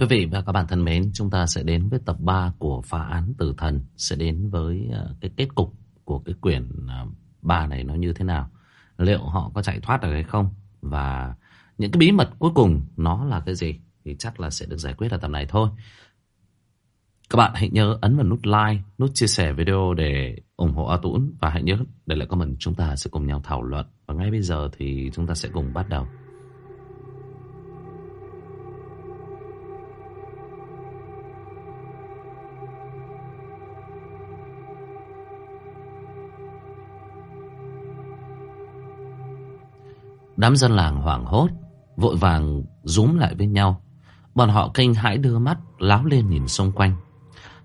Quý vị và các bạn thân mến, chúng ta sẽ đến với tập 3 của phá án tử thần, sẽ đến với ờ, cái kết cục của cái quyển ờ, 3 này nó như thế nào. Liệu họ có chạy thoát được hay không? Và những cái bí mật cuối cùng nó là cái gì? Thì chắc là sẽ được giải quyết ở tập này thôi. Các bạn hãy nhớ ấn vào nút like, nút chia sẻ video để ủng hộ A Tũng và hãy nhớ để lại comment chúng ta sẽ cùng nhau thảo luận. Và ngay bây giờ thì chúng ta sẽ cùng bắt đầu. Đám dân làng hoảng hốt, vội vàng rúm lại với nhau. Bọn họ kinh hãi đưa mắt, láo lên nhìn xung quanh.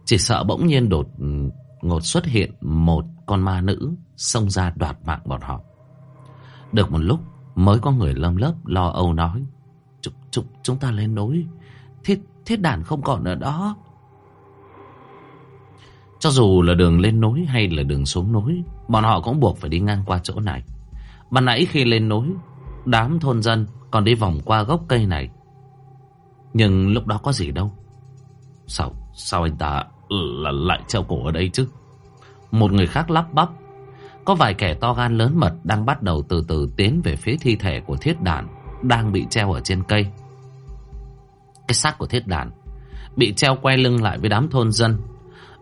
Chỉ sợ bỗng nhiên đột ừ, ngột xuất hiện một con ma nữ xông ra đoạt mạng bọn họ. Được một lúc mới có người lâm lớp lo âu nói. Chúng, chúng, chúng ta lên núi, thiết, thiết đàn không còn ở đó. Cho dù là đường lên núi hay là đường xuống núi, bọn họ cũng buộc phải đi ngang qua chỗ này. Ban nãy khi lên núi, đám thôn dân còn đi vòng qua gốc cây này. Nhưng lúc đó có gì đâu. Sao, sao anh ta là lại treo cổ ở đây chứ? Một người khác lắp bắp. Có vài kẻ to gan lớn mật đang bắt đầu từ từ tiến về phía thi thể của thiết đàn đang bị treo ở trên cây. Cái xác của thiết đàn bị treo quay lưng lại với đám thôn dân.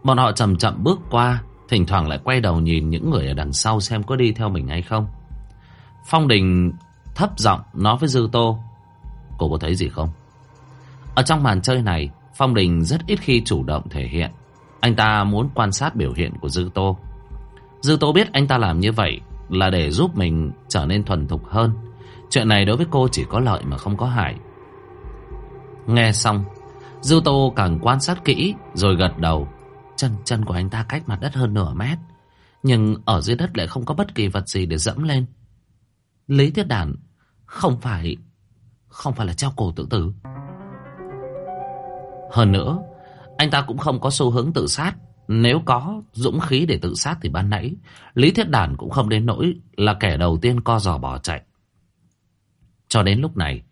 Bọn họ chậm chậm bước qua, thỉnh thoảng lại quay đầu nhìn những người ở đằng sau xem có đi theo mình hay không. Phong Đình thấp giọng nói với Dư Tô. Cô có thấy gì không? Ở trong màn chơi này, Phong Đình rất ít khi chủ động thể hiện. Anh ta muốn quan sát biểu hiện của Dư Tô. Dư Tô biết anh ta làm như vậy là để giúp mình trở nên thuần thục hơn. Chuyện này đối với cô chỉ có lợi mà không có hại. Nghe xong, Dư Tô càng quan sát kỹ rồi gật đầu. Chân chân của anh ta cách mặt đất hơn nửa mét. Nhưng ở dưới đất lại không có bất kỳ vật gì để dẫm lên. Lý Thiết Đản không phải không phải là treo cổ tự tử. Hơn nữa, anh ta cũng không có xu hướng tự sát. Nếu có dũng khí để tự sát thì ban nãy, Lý Thiết Đản cũng không đến nỗi là kẻ đầu tiên co giò bỏ chạy. Cho đến lúc này,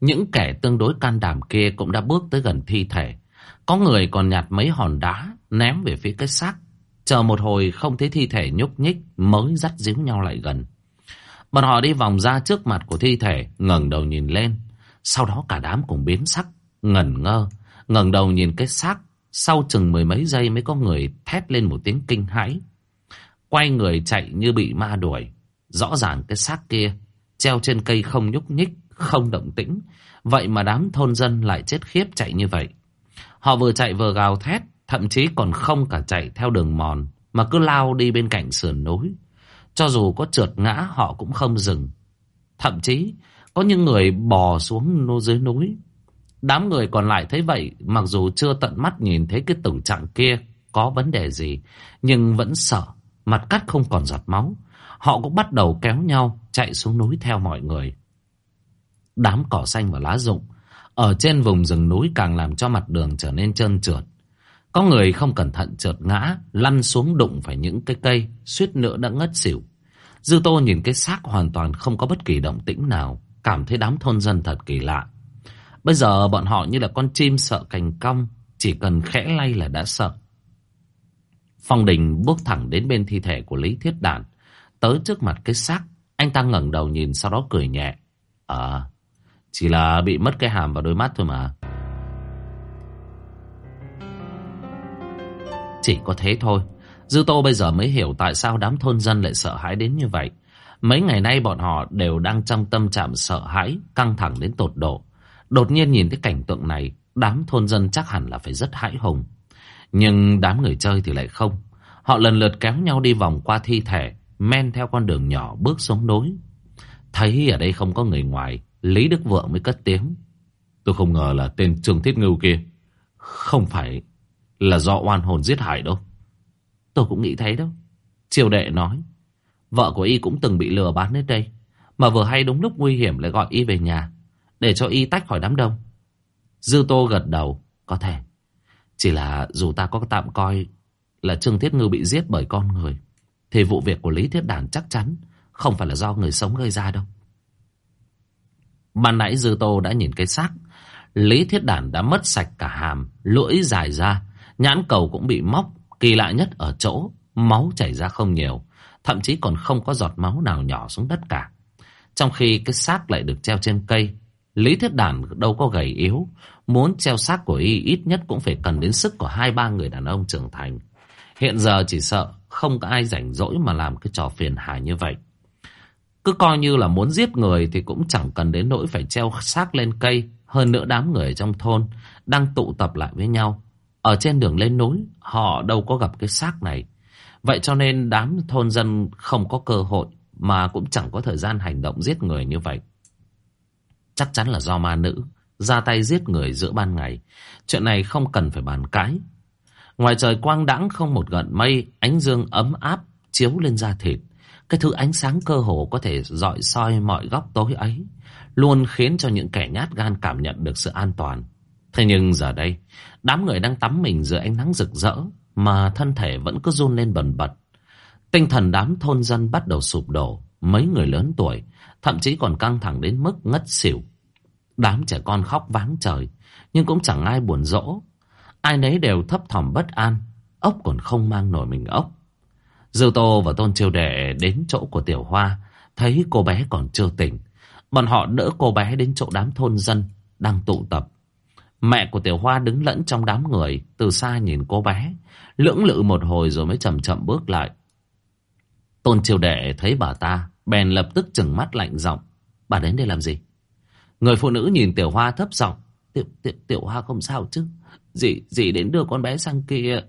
những kẻ tương đối can đảm kia cũng đã bước tới gần thi thể. Có người còn nhặt mấy hòn đá ném về phía cái xác. Chờ một hồi không thấy thi thể nhúc nhích mới dắt díu nhau lại gần. Bọn họ đi vòng ra trước mặt của thi thể, ngẩng đầu nhìn lên. Sau đó cả đám cùng biến sắc, ngẩn ngơ, ngẩng đầu nhìn cái xác. Sau chừng mười mấy giây mới có người thét lên một tiếng kinh hãi. Quay người chạy như bị ma đuổi. Rõ ràng cái xác kia, treo trên cây không nhúc nhích, không động tĩnh. Vậy mà đám thôn dân lại chết khiếp chạy như vậy. Họ vừa chạy vừa gào thét, thậm chí còn không cả chạy theo đường mòn, mà cứ lao đi bên cạnh sườn núi. Cho dù có trượt ngã họ cũng không dừng. Thậm chí có những người bò xuống nô dưới núi. Đám người còn lại thấy vậy mặc dù chưa tận mắt nhìn thấy cái tử trạng kia có vấn đề gì. Nhưng vẫn sợ, mặt cắt không còn giọt máu. Họ cũng bắt đầu kéo nhau chạy xuống núi theo mọi người. Đám cỏ xanh và lá rụng ở trên vùng rừng núi càng làm cho mặt đường trở nên trơn trượt. Có người không cẩn thận trượt ngã, lăn xuống đụng phải những cái cây, suýt nữa đã ngất xỉu. Dư Tô nhìn cái xác hoàn toàn không có bất kỳ động tĩnh nào, cảm thấy đám thôn dân thật kỳ lạ. Bây giờ bọn họ như là con chim sợ cành cong, chỉ cần khẽ lay là đã sợ. Phong Đình bước thẳng đến bên thi thể của Lý Thiết Đản, tới trước mặt cái xác, anh ta ngẩng đầu nhìn sau đó cười nhẹ. À, chỉ là bị mất cái hàm và đôi mắt thôi mà. Chỉ có thế thôi. Dư Tô bây giờ mới hiểu tại sao đám thôn dân lại sợ hãi đến như vậy. Mấy ngày nay bọn họ đều đang trong tâm trạng sợ hãi, căng thẳng đến tột độ. Đột nhiên nhìn thấy cảnh tượng này, đám thôn dân chắc hẳn là phải rất hãi hùng. Nhưng đám người chơi thì lại không. Họ lần lượt kéo nhau đi vòng qua thi thể, men theo con đường nhỏ bước xuống núi. Thấy ở đây không có người ngoài, Lý Đức Vượng mới cất tiếng. Tôi không ngờ là tên Trương Thiết Ngưu kia. Không phải là do oan hồn giết hại đâu. Tôi cũng nghĩ thế đâu. Triều đệ nói. Vợ của y cũng từng bị lừa bán đến đây. Mà vừa hay đúng lúc nguy hiểm lại gọi y về nhà. Để cho y tách khỏi đám đông. Dư Tô gật đầu. Có thể. Chỉ là dù ta có tạm coi là Trương Thiết Ngư bị giết bởi con người. Thì vụ việc của Lý Thiết Đàn chắc chắn không phải là do người sống gây ra đâu. Ban nãy Dư Tô đã nhìn cái xác. Lý Thiết Đản đã mất sạch cả hàm, lưỡi dài ra, nhãn cầu cũng bị móc, kỳ lạ nhất ở chỗ, máu chảy ra không nhiều, thậm chí còn không có giọt máu nào nhỏ xuống đất cả. Trong khi cái xác lại được treo trên cây, Lý Thiết Đản đâu có gầy yếu, muốn treo xác của y ít nhất cũng phải cần đến sức của hai ba người đàn ông trưởng thành. Hiện giờ chỉ sợ không có ai rảnh rỗi mà làm cái trò phiền hà như vậy. Cứ coi như là muốn giết người thì cũng chẳng cần đến nỗi phải treo xác lên cây. Hơn nữa đám người trong thôn đang tụ tập lại với nhau. Ở trên đường lên núi, họ đâu có gặp cái xác này. Vậy cho nên đám thôn dân không có cơ hội mà cũng chẳng có thời gian hành động giết người như vậy. Chắc chắn là do ma nữ ra tay giết người giữa ban ngày. Chuyện này không cần phải bàn cãi. Ngoài trời quang đãng không một gợn mây, ánh dương ấm áp chiếu lên da thịt. Cái thứ ánh sáng cơ hồ có thể dọi soi mọi góc tối ấy, luôn khiến cho những kẻ nhát gan cảm nhận được sự an toàn. Thế nhưng giờ đây, đám người đang tắm mình dưới ánh nắng rực rỡ, mà thân thể vẫn cứ run lên bần bật. Tinh thần đám thôn dân bắt đầu sụp đổ, mấy người lớn tuổi, thậm chí còn căng thẳng đến mức ngất xỉu. Đám trẻ con khóc váng trời, nhưng cũng chẳng ai buồn rỗ. Ai nấy đều thấp thỏm bất an, ốc còn không mang nổi mình ốc. Dư Tô và Tôn chiêu Đệ đến chỗ của Tiểu Hoa, thấy cô bé còn chưa tỉnh. Bọn họ đỡ cô bé đến chỗ đám thôn dân đang tụ tập. Mẹ của Tiểu Hoa đứng lẫn trong đám người, từ xa nhìn cô bé, lưỡng lự một hồi rồi mới chậm chậm bước lại. Tôn Triều Đệ thấy bà ta, bèn lập tức chừng mắt lạnh giọng. Bà đến đây làm gì? Người phụ nữ nhìn Tiểu Hoa thấp giọng. Tiểu, tiểu, tiểu Hoa không sao chứ? Dì, dì đến đưa con bé sang kia.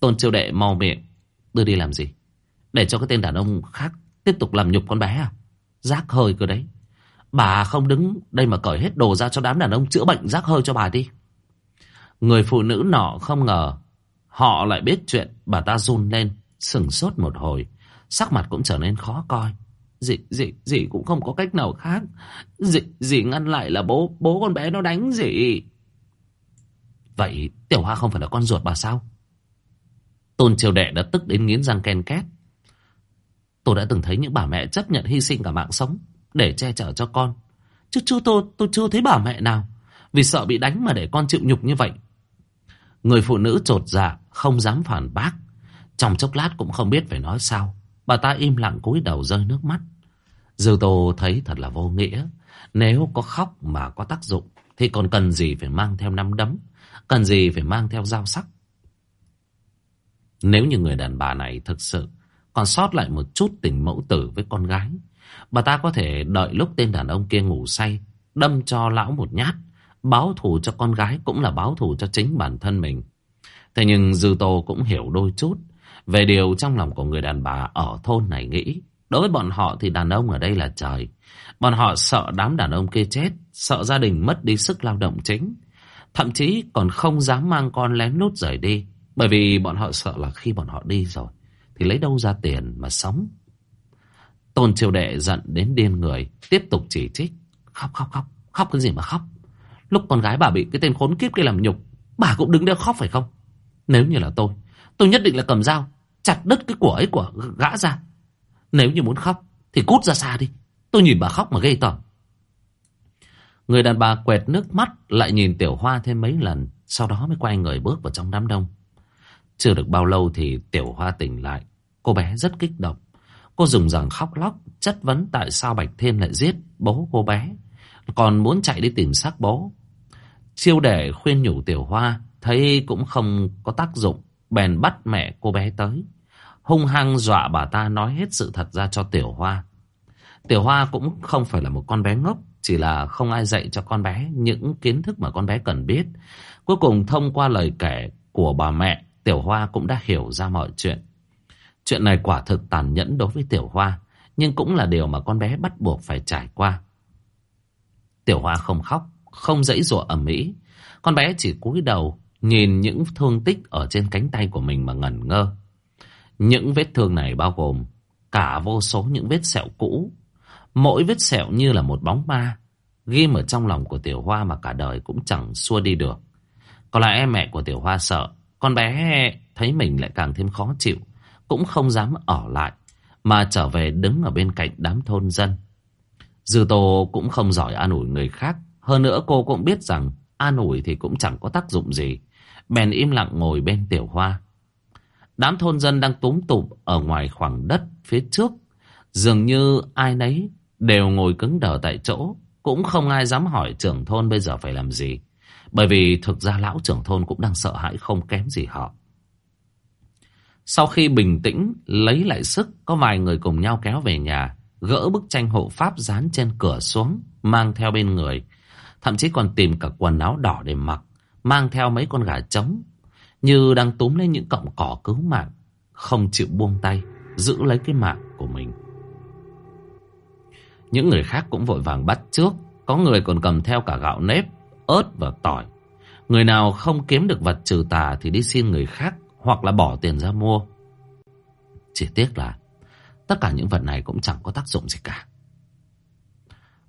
Tôn Triều Đệ mau miệng. Đưa đi làm gì? Để cho cái tên đàn ông khác tiếp tục làm nhục con bé à? Rác hơi cơ đấy. Bà không đứng đây mà cởi hết đồ ra cho đám đàn ông chữa bệnh rác hơi cho bà đi. Người phụ nữ nọ không ngờ họ lại biết chuyện bà ta run lên, sừng sốt một hồi. Sắc mặt cũng trở nên khó coi. Dì, dì, dì cũng không có cách nào khác. Dì, dì ngăn lại là bố, bố con bé nó đánh dì. Vậy Tiểu Hoa không phải là con ruột bà sao? Tôn Triều Đệ đã tức đến nghiến răng ken két. Tôi đã từng thấy những bà mẹ chấp nhận hy sinh cả mạng sống để che chở cho con. Chứ chưa tôi, tôi chưa thấy bà mẹ nào vì sợ bị đánh mà để con chịu nhục như vậy. Người phụ nữ trột dạ không dám phản bác. Trong chốc lát cũng không biết phải nói sao. Bà ta im lặng cúi đầu rơi nước mắt. Dư Tô thấy thật là vô nghĩa. Nếu có khóc mà có tác dụng thì còn cần gì phải mang theo nắm đấm. Cần gì phải mang theo dao sắc. Nếu như người đàn bà này thực sự còn sót lại một chút tình mẫu tử với con gái, bà ta có thể đợi lúc tên đàn ông kia ngủ say, đâm cho lão một nhát, báo thù cho con gái cũng là báo thù cho chính bản thân mình. Thế nhưng Dư Tô cũng hiểu đôi chút về điều trong lòng của người đàn bà ở thôn này nghĩ. Đối với bọn họ thì đàn ông ở đây là trời. Bọn họ sợ đám đàn ông kia chết, sợ gia đình mất đi sức lao động chính. Thậm chí còn không dám mang con lén lút rời đi. Bởi vì bọn họ sợ là khi bọn họ đi rồi Thì lấy đâu ra tiền mà sống Tôn triều đệ giận đến điên người, Tiếp tục chỉ trích. Khóc khóc khóc Khóc cái gì mà khóc? Lúc con gái bà bị cái tên khốn kiếp kia làm nhục, Bà cũng đứng đây khóc phải không? Nếu như là tôi Tôi nhất định là cầm dao, Chặt đứt cái của ấy của gã ra. Nếu như muốn khóc, Thì cút ra xa đi. Tôi nhìn bà khóc mà gây tởm. Người đàn bà quẹt nước mắt, Lại nhìn tiểu hoa thêm mấy lần, Sau đó mới quay người bước vào trong đám đông. Chưa được bao lâu thì Tiểu Hoa tỉnh lại. Cô bé rất kích động. Cô dùng rằng khóc lóc, chất vấn tại sao Bạch Thiên lại giết bố cô bé. Còn muốn chạy đi tìm xác bố. Chiêu để khuyên nhủ Tiểu Hoa, thấy cũng không có tác dụng. Bèn bắt mẹ cô bé tới. Hung hăng dọa bà ta nói hết sự thật ra cho Tiểu Hoa. Tiểu Hoa cũng không phải là một con bé ngốc, chỉ là không ai dạy cho con bé những kiến thức mà con bé cần biết. Cuối cùng thông qua lời kể của bà mẹ, Tiểu Hoa cũng đã hiểu ra mọi chuyện. Chuyện này quả thực tàn nhẫn đối với Tiểu Hoa, nhưng cũng là điều mà con bé bắt buộc phải trải qua. Tiểu Hoa không khóc, không dãy dụa ầm ĩ, con bé chỉ cúi đầu nhìn những thương tích ở trên cánh tay của mình mà ngẩn ngơ. Những vết thương này bao gồm cả vô số những vết sẹo cũ, mỗi vết sẹo như là một bóng ma, ghim ở trong lòng của Tiểu Hoa mà cả đời cũng chẳng xua đi được. Có lẽ mẹ của Tiểu Hoa sợ con bé thấy mình lại càng thêm khó chịu, cũng không dám ở lại, mà trở về đứng ở bên cạnh đám thôn dân. Dư Tô cũng không giỏi an ủi người khác, hơn nữa cô cũng biết rằng An ủi thì cũng chẳng có tác dụng gì. Bèn im lặng ngồi bên tiểu hoa. Đám thôn dân đang túm tụm Ở ngoài khoảng đất phía trước. Dường như ai nấy Đều ngồi cứng đờ tại chỗ Cũng không ai dám hỏi trưởng thôn bây giờ phải làm gì. Bởi vì thực ra lão trưởng thôn Cũng đang sợ hãi không kém gì họ. Sau khi bình tĩnh, Lấy lại sức, Có vài người cùng nhau kéo về nhà, Gỡ bức tranh hộ pháp dán trên cửa xuống, Mang theo bên người. Thậm chí còn tìm cả quần áo đỏ để mặc, Mang theo mấy con gà trống, Như đang túm lên những cọng cỏ cứu mạng, Không chịu buông tay, Giữ lấy cái mạng của mình. Những người khác cũng vội vàng bắt trước, Có người còn cầm theo cả gạo nếp, Ớt và tỏi. Người nào không kiếm được vật trừ tà Thì đi xin người khác hoặc là bỏ tiền ra mua Chỉ tiếc là Tất cả những vật này cũng chẳng có tác dụng gì cả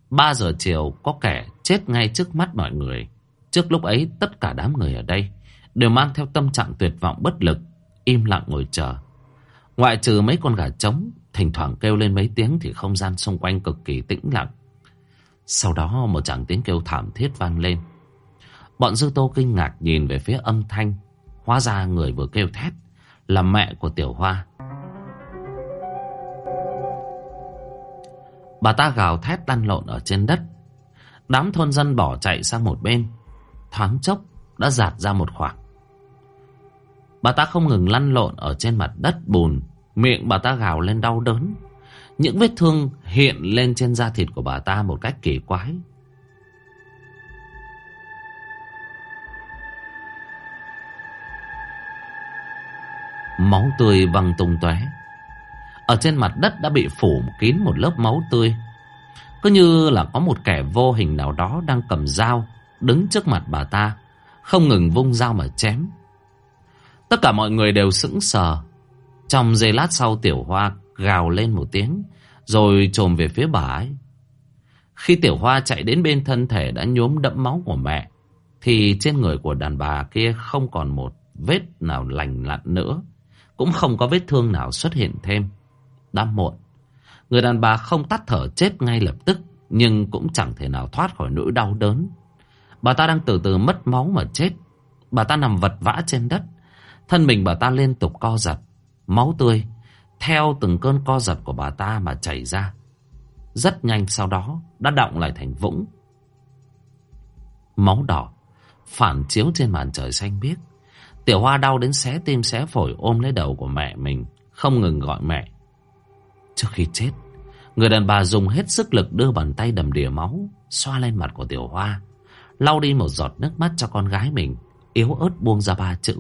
3 giờ chiều có kẻ chết ngay trước mắt mọi người. Trước lúc ấy tất cả đám người ở đây đều mang theo tâm trạng tuyệt vọng bất lực, im lặng ngồi chờ. Ngoại trừ mấy con gà trống, thỉnh thoảng kêu lên mấy tiếng thì không gian xung quanh cực kỳ tĩnh lặng. Sau đó một chàng tiếng kêu thảm thiết vang lên. Bọn dư tô kinh ngạc nhìn về phía âm thanh. Hóa ra người vừa kêu thét là mẹ của Tiểu Hoa. Bà ta gào thét lăn lộn ở trên đất. Đám thôn dân bỏ chạy sang một bên. Thoáng chốc đã giạt ra một khoảng. Bà ta không ngừng lăn lộn ở trên mặt đất bùn. Miệng bà ta gào lên đau đớn. Những vết thương hiện lên trên da thịt của bà ta một cách kỳ quái. Máu tươi văng tung tóe. Ở trên mặt đất đã bị phủ kín một lớp máu tươi. Cứ như là có một kẻ vô hình nào đó đang cầm dao, Đứng trước mặt bà ta, Không ngừng vung dao mà chém. Tất cả mọi người đều sững sờ. Trong giây lát sau, tiểu hoa gào lên một tiếng, Rồi trồm về phía bà ấy. Khi tiểu hoa chạy đến bên thân thể đã nhuốm đẫm máu của mẹ, Thì trên người của đàn bà kia không còn một vết nào lành lặn nữa. Cũng không có vết thương nào xuất hiện thêm đã muộn. Người đàn bà không tắt thở chết ngay lập tức, nhưng cũng chẳng thể nào thoát khỏi nỗi đau đớn. Bà ta đang từ từ mất máu mà chết. Bà ta nằm vật vã trên đất. Thân mình bà ta liên tục co giật. Máu tươi theo từng cơn co giật của bà ta mà chảy ra. Rất nhanh sau đó đã động lại thành vũng. Máu đỏ phản chiếu trên màn trời xanh biếc. Tiểu Hoa đau đến xé tim xé phổi ôm lấy đầu của mẹ mình, không ngừng gọi mẹ. Trước khi chết Người đàn bà dùng hết sức lực đưa bàn tay đầm đìa máu Xoa lên mặt của Tiểu Hoa lau đi một giọt nước mắt cho con gái mình Yếu ớt buông ra ba chữ.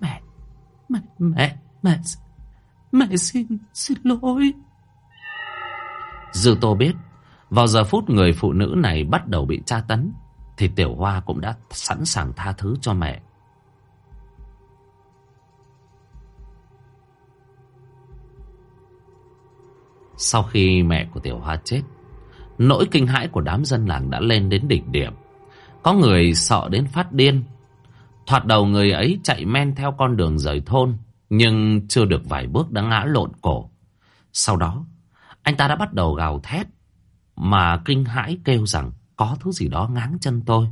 Mẹ Mẹ Mẹ Mẹ. Mẹ xin Xin lỗi. Dư Tô biết Vào giờ phút người phụ nữ này bắt đầu bị tra tấn Thì Tiểu Hoa cũng đã sẵn sàng tha thứ cho mẹ Sau khi mẹ của Tiểu Hoa chết, nỗi kinh hãi của đám dân làng đã lên đến đỉnh điểm. Có người sợ đến phát điên. Thoạt đầu người ấy chạy men theo con đường rời thôn, nhưng chưa được vài bước đã ngã lộn cổ. Sau đó, anh ta đã bắt đầu gào thét, mà kinh hãi kêu rằng có thứ gì đó ngáng chân tôi.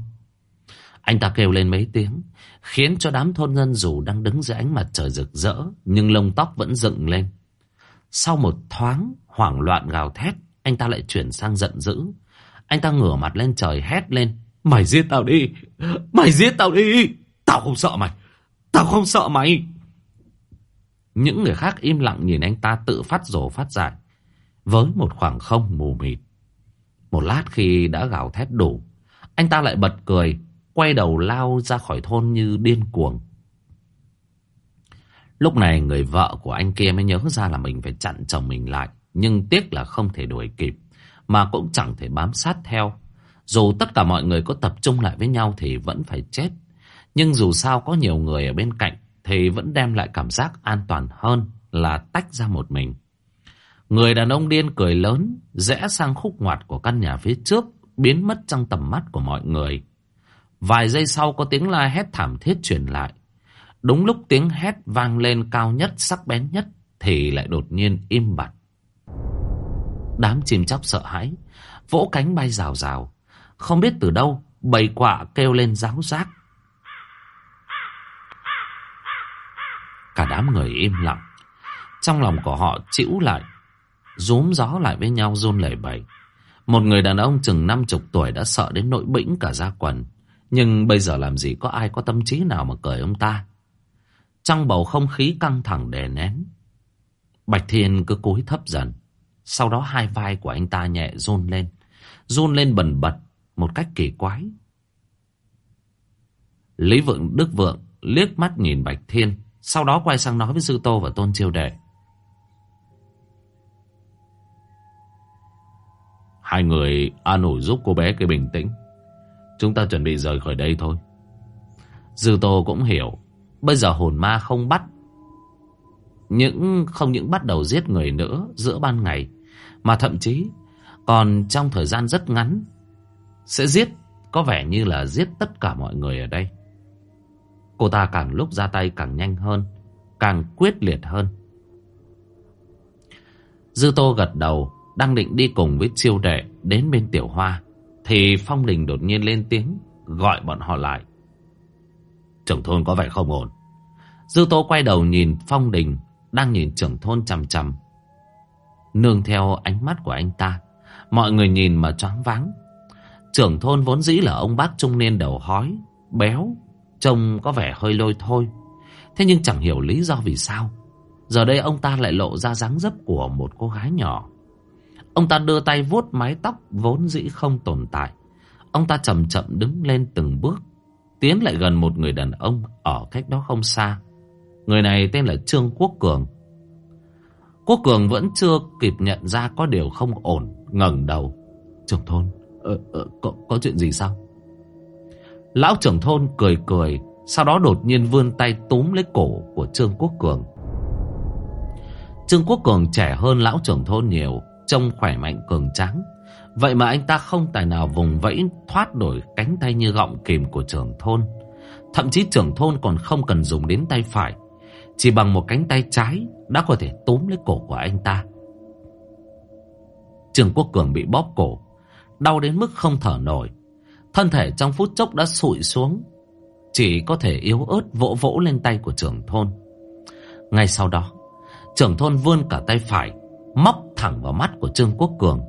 Anh ta kêu lên mấy tiếng, khiến cho đám thôn dân dù đang đứng dưới ánh mặt trời rực rỡ, nhưng lông tóc vẫn dựng lên. Sau một thoáng hoảng loạn gào thét, anh ta lại chuyển sang giận dữ. Anh ta ngửa mặt lên trời hét lên. Mày giết tao đi! Mày giết tao đi! Tao không sợ mày! Tao không sợ mày! Những người khác im lặng nhìn anh ta tự phát rồ phát dại. Với một khoảng không mù mịt. Một lát khi đã gào thét đủ, anh ta lại bật cười, quay đầu lao ra khỏi thôn như điên cuồng. Lúc này người vợ của anh kia mới nhớ ra là mình phải chặn chồng mình lại. Nhưng tiếc là không thể đuổi kịp. Mà cũng chẳng thể bám sát theo. Dù tất cả mọi người có tập trung lại với nhau thì vẫn phải chết. Nhưng dù sao có nhiều người ở bên cạnh thì vẫn đem lại cảm giác an toàn hơn là tách ra một mình. Người đàn ông điên cười lớn, rẽ sang khúc ngoặt của căn nhà phía trước, biến mất trong tầm mắt của mọi người. Vài giây sau có tiếng la hét thảm thiết truyền lại. Đúng lúc tiếng hét vang lên cao nhất, sắc bén nhất, thì lại đột nhiên im bặt. Đám chim chóc sợ hãi, vỗ cánh bay rào rào. Không biết từ đâu, Bầy quạ kêu lên ráo rác. Cả đám người im lặng. Trong lòng của họ chịu lại. Rúm gió lại với nhau run lẩy bẩy. Một người đàn ông chừng năm chục tuổi đã sợ đến nỗi bĩnh cả da quần. Nhưng bây giờ làm gì có ai có tâm trí nào mà cười ông ta. Trong bầu không khí căng thẳng đè nén. Bạch Thiên cứ cúi thấp dần. Sau đó hai vai của anh ta nhẹ run lên. Run lên bần bật, một cách kỳ quái. Lý Vượng, Đức Vượng liếc mắt nhìn Bạch Thiên. Sau đó quay sang nói với Dư Tô và Tôn Chiêu Đệ. Hai người an ủi giúp cô bé cái bình tĩnh. Chúng ta chuẩn bị rời khỏi đây thôi. Dư Tô cũng hiểu. Bây giờ hồn ma không bắt. Những, không những bắt đầu giết người nữa giữa ban ngày. Mà thậm chí còn trong thời gian rất ngắn. Sẽ giết có vẻ như là giết tất cả mọi người ở đây. Cô ta càng lúc ra tay càng nhanh hơn. Càng quyết liệt hơn. Dư Tô gật đầu đang định đi cùng với chiêu đệ đến bên tiểu hoa thì Phong Đình đột nhiên lên tiếng gọi bọn họ lại. Trưởng thôn có vẻ không ổn. Dư Tô quay đầu nhìn Phong Đình đang nhìn trưởng thôn chằm chằm. Nương theo ánh mắt của anh ta, mọi người nhìn mà choáng váng. Trưởng thôn vốn dĩ là ông bác trung niên đầu hói, béo, trông có vẻ hơi lôi thôi. Thế nhưng chẳng hiểu lý do vì sao. Giờ đây ông ta lại lộ ra dáng dấp của một cô gái nhỏ. Ông ta đưa tay vuốt mái tóc vốn dĩ không tồn tại. Ông ta chậm chậm đứng lên từng bước, tiến lại gần một người đàn ông ở cách đó không xa. Người này tên là Trương Quốc Cường. Quốc Cường vẫn chưa kịp nhận ra có điều không ổn, ngẩng đầu. Trưởng thôn, ờ, ờ, có, có chuyện gì sao? Lão trưởng thôn cười cười, sau đó đột nhiên vươn tay túm lấy cổ của Trương Quốc Cường. Trương Quốc Cường trẻ hơn lão trưởng thôn nhiều, trông khỏe mạnh cường tráng. Vậy mà anh ta không tài nào vùng vẫy thoát đổi cánh tay như gọng kìm của trưởng thôn. Thậm chí trưởng thôn còn không cần dùng đến tay phải. Chỉ bằng một cánh tay trái đã có thể túm lấy cổ của anh ta. Trường Quốc Cường bị bóp cổ, đau đến mức không thở nổi. Thân thể trong phút chốc đã sụi xuống, chỉ có thể yếu ớt vỗ vỗ lên tay của trưởng thôn. Ngay sau đó, trưởng thôn vươn cả tay phải, móc thẳng vào mắt của Trương Quốc Cường.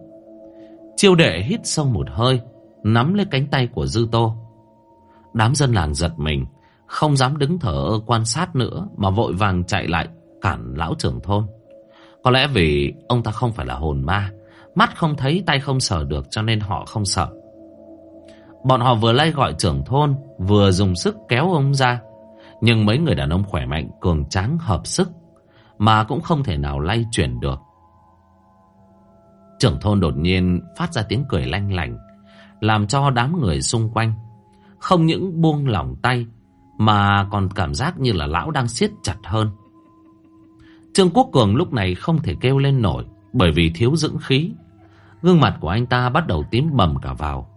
Chiêu đệ hít sâu một hơi, nắm lấy cánh tay của Dư Tô. Đám dân làng giật mình, không dám đứng thở quan sát nữa mà vội vàng chạy lại cản lão trưởng thôn. Có lẽ vì ông ta không phải là hồn ma, mắt không thấy tay không sờ được cho nên họ không sợ. Bọn họ vừa lay gọi trưởng thôn, vừa dùng sức kéo ông ra. Nhưng mấy người đàn ông khỏe mạnh, cường tráng hợp sức, mà cũng không thể nào lay chuyển được. Trưởng thôn đột nhiên phát ra tiếng cười lanh lành, làm cho đám người xung quanh không những buông lỏng tay mà còn cảm giác như là lão đang siết chặt hơn. Trương Quốc Cường lúc này không thể kêu lên nổi bởi vì thiếu dưỡng khí. Gương mặt của anh ta bắt đầu tím bầm cả vào.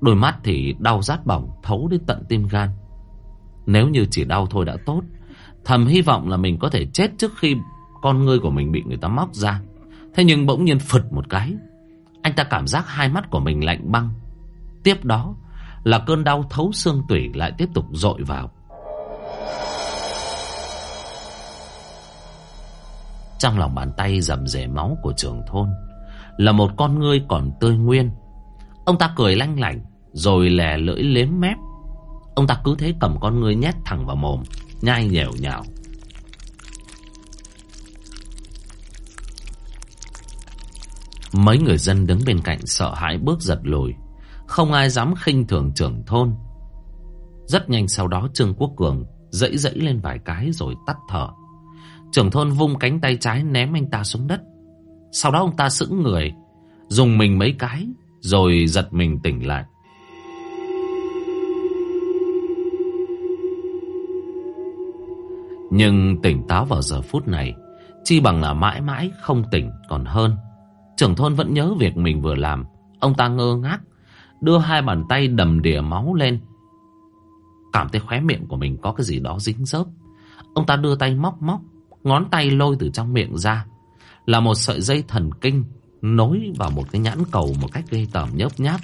Đôi mắt thì đau rát bỏng thấu đến tận tim gan. Nếu như chỉ đau thôi đã tốt, thầm hy vọng là mình có thể chết trước khi con ngươi của mình bị người ta móc ra. Thế nhưng bỗng nhiên phật một cái Anh ta cảm giác hai mắt của mình lạnh băng Tiếp đó là cơn đau thấu xương tủy lại tiếp tục dội vào. Trong lòng bàn tay dầm rề máu của trưởng thôn, Là một con ngươi còn tươi nguyên. Ông ta cười lanh lảnh, Rồi lè lưỡi lếm mép. Ông ta cứ thế cầm con ngươi nhét thẳng vào mồm, Nhai nhèo nhào. Mấy người dân đứng bên cạnh sợ hãi bước giật lùi. Không ai dám khinh thường trưởng thôn. Rất nhanh sau đó Trương Quốc Cường Dẫy dẫy lên vài cái rồi tắt thở. Trưởng thôn vung cánh tay trái ném anh ta xuống đất. Sau đó ông ta sững người, Dùng mình mấy cái Rồi giật mình tỉnh lại. Nhưng tỉnh táo vào giờ phút này, Chi bằng là mãi mãi không tỉnh còn hơn. Trưởng thôn vẫn nhớ việc mình vừa làm. Ông ta ngơ ngác Đưa hai bàn tay đầm đìa máu lên Cảm thấy khóe miệng của mình có cái gì đó dính dớp Ông ta đưa tay móc móc Ngón tay lôi từ trong miệng ra Là một sợi dây thần kinh Nối vào một cái nhãn cầu Một cách gây tởm nhớp nháp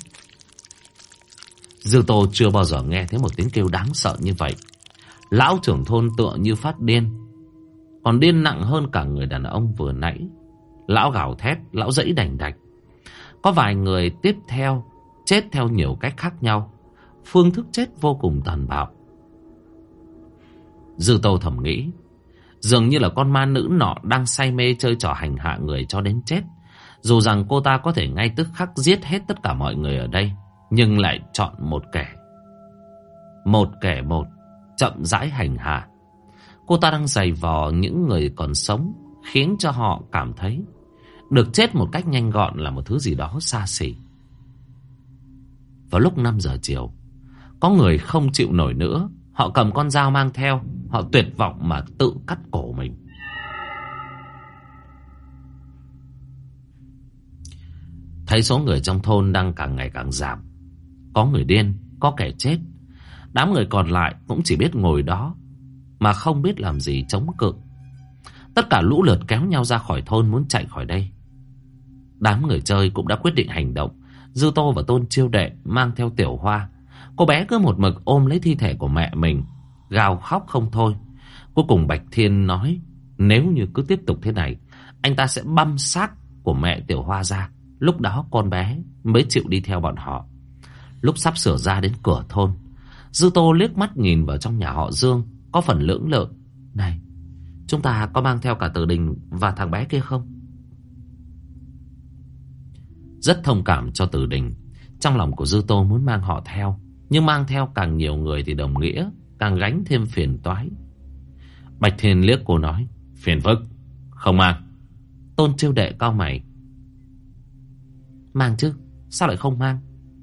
Dư Tô chưa bao giờ nghe thấy một tiếng kêu đáng sợ như vậy. Lão trưởng thôn tựa như phát điên. Còn điên nặng hơn cả người đàn ông vừa nãy. Lão gào thét, lão dẫy đành đạch. Có vài người tiếp theo chết theo nhiều cách khác nhau. Phương thức chết vô cùng tàn bạo. Dư Tô thầm nghĩ. Dường như là con ma nữ nọ đang say mê chơi trò hành hạ người cho đến chết. Dù rằng cô ta có thể ngay tức khắc giết hết tất cả mọi người ở đây. Nhưng lại chọn một kẻ. Một kẻ một. Chậm rãi hành hạ. Cô ta đang giày vò những người còn sống. Khiến cho họ cảm thấy. Được chết một cách nhanh gọn là một thứ gì đó xa xỉ. Vào lúc 5 giờ chiều. Có người không chịu nổi nữa. Họ cầm con dao mang theo. Họ tuyệt vọng mà tự cắt cổ mình. Thấy số người trong thôn đang càng ngày càng giảm. Có người điên, có kẻ chết. Đám người còn lại cũng chỉ biết ngồi đó mà không biết làm gì chống cự. Tất cả lũ lượt kéo nhau ra khỏi thôn muốn chạy khỏi đây. Đám người chơi cũng đã quyết định hành động. Dư Tô và Tôn Chiêu Đệ mang theo Tiểu Hoa. Cô bé cứ một mực ôm lấy thi thể của mẹ mình, gào khóc không thôi. Cuối cùng Bạch Thiên nói, nếu như cứ tiếp tục thế này, anh ta sẽ băm xác của mẹ Tiểu Hoa ra. Lúc đó con bé mới chịu đi theo bọn họ. Lúc sắp sửa ra đến cửa thôn, Dư Tô liếc mắt nhìn vào trong nhà họ Dương, có phần lưỡng lự. Này, chúng ta có mang theo cả Tử Đình và thằng bé kia không? Rất thông cảm cho Tử Đình. Trong lòng của Dư Tô muốn mang họ theo. Nhưng mang theo càng nhiều người thì đồng nghĩa càng gánh thêm phiền toái. Bạch Thiên liếc cô nói, phiền phức, không mang. Tôn chiêu đệ cao mày. Mang chứ, sao lại không mang?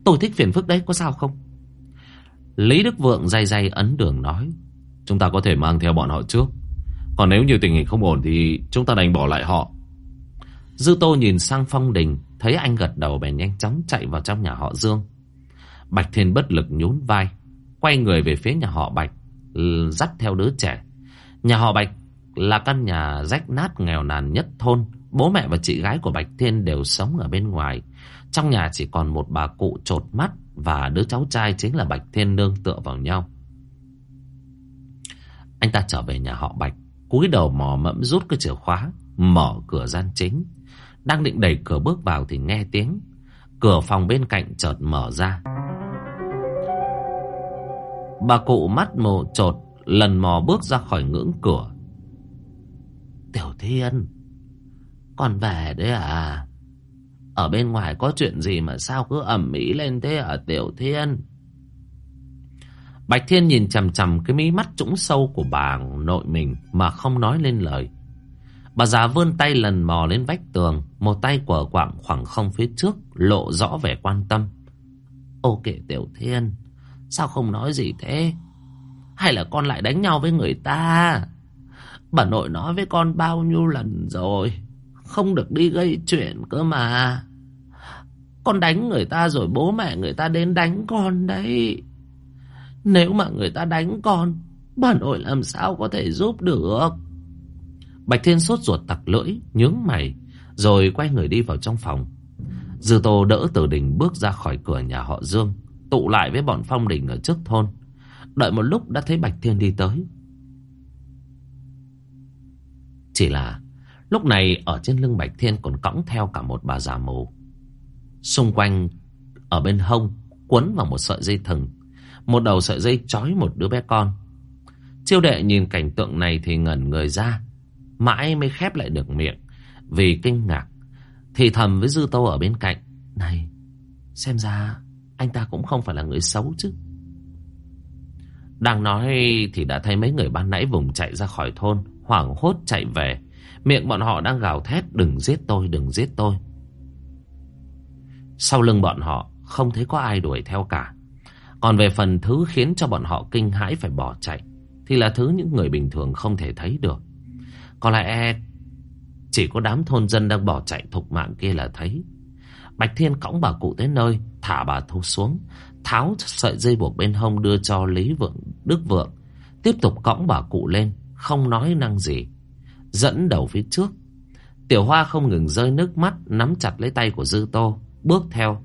Tôi thích phiền phức đấy, có sao không? Lý Đức Vượng day day ấn đường nói, chúng ta có thể mang theo bọn họ trước. Còn nếu như tình hình không ổn thì chúng ta đành bỏ lại họ. Dư Tô nhìn sang Phong Đình, thấy anh gật đầu bèn nhanh chóng chạy vào trong nhà họ Dương. Bạch Thiên bất lực nhún vai, quay người về phía nhà họ Bạch, dắt theo đứa trẻ. Nhà họ Bạch là căn nhà rách nát nghèo nàn nhất thôn. Bố mẹ và chị gái của Bạch Thiên đều sống ở bên ngoài. Trong nhà chỉ còn một bà cụ trột mắt và đứa cháu trai chính là Bạch Thiên nương tựa vào nhau. Anh ta trở về nhà họ Bạch, cúi đầu mò mẫm rút cái chìa khóa, mở cửa gian chính. Đang định đẩy cửa bước vào thì nghe tiếng. Cửa phòng bên cạnh chợt mở ra. Bà cụ mắt mồ trột lần mò bước ra khỏi ngưỡng cửa. Tiểu Thiên, con về đấy à? Ở bên ngoài có chuyện gì mà sao cứ ẩm mỹ lên thế ở Tiểu Thiên? Bạch Thiên nhìn chằm chằm cái mí mắt trũng sâu của bà nội mình mà không nói lên lời. Bà già vươn tay lần mò lên vách tường, một tay quở quạng khoảng không phía trước, lộ rõ vẻ quan tâm. Ô kệ Tiểu Thiên, sao không nói gì thế? Hay là con lại đánh nhau với người ta? Bà nội nói với con bao nhiêu lần rồi, không được đi gây chuyện cơ mà. Con đánh người ta rồi bố mẹ người ta đến đánh con đấy. Nếu mà người ta đánh con, bà nội làm sao có thể giúp được? Bạch Thiên sốt ruột tặc lưỡi, nhướng mày, rồi quay người đi vào trong phòng. Dư Tô đỡ Tử Đình bước ra khỏi cửa nhà họ Dương, tụ lại với bọn Phong Đình ở trước thôn. Đợi một lúc đã thấy Bạch Thiên đi tới. Chỉ là lúc này ở trên lưng Bạch Thiên còn cõng theo cả một bà già mù. Xung quanh ở bên hông quấn vào một sợi dây thừng. Một đầu sợi dây trói một đứa bé con. Chiêu đệ nhìn cảnh tượng này thì ngẩn người ra. Mãi mới khép lại được miệng. Vì kinh ngạc. Thì thầm với Dư Tô ở bên cạnh. Này, xem ra anh ta cũng không phải là người xấu chứ. Đang nói thì đã thấy mấy người ban nãy vùng chạy ra khỏi thôn. Hoảng hốt chạy về. Miệng bọn họ đang gào thét đừng giết tôi, đừng giết tôi. Sau lưng bọn họ không thấy có ai đuổi theo cả. Còn về phần thứ khiến cho bọn họ kinh hãi phải bỏ chạy thì là thứ những người bình thường không thể thấy được. Có lẽ chỉ có đám thôn dân đang bỏ chạy thục mạng kia là thấy. Bạch Thiên cõng bà cụ tới nơi, thả bà thu xuống, tháo sợi dây buộc bên hông đưa cho Lý Vượng, Đức Vượng. Tiếp tục cõng bà cụ lên, không nói năng gì. Dẫn đầu phía trước. Tiểu Hoa không ngừng rơi nước mắt, nắm chặt lấy tay của Dư Tô, bước theo.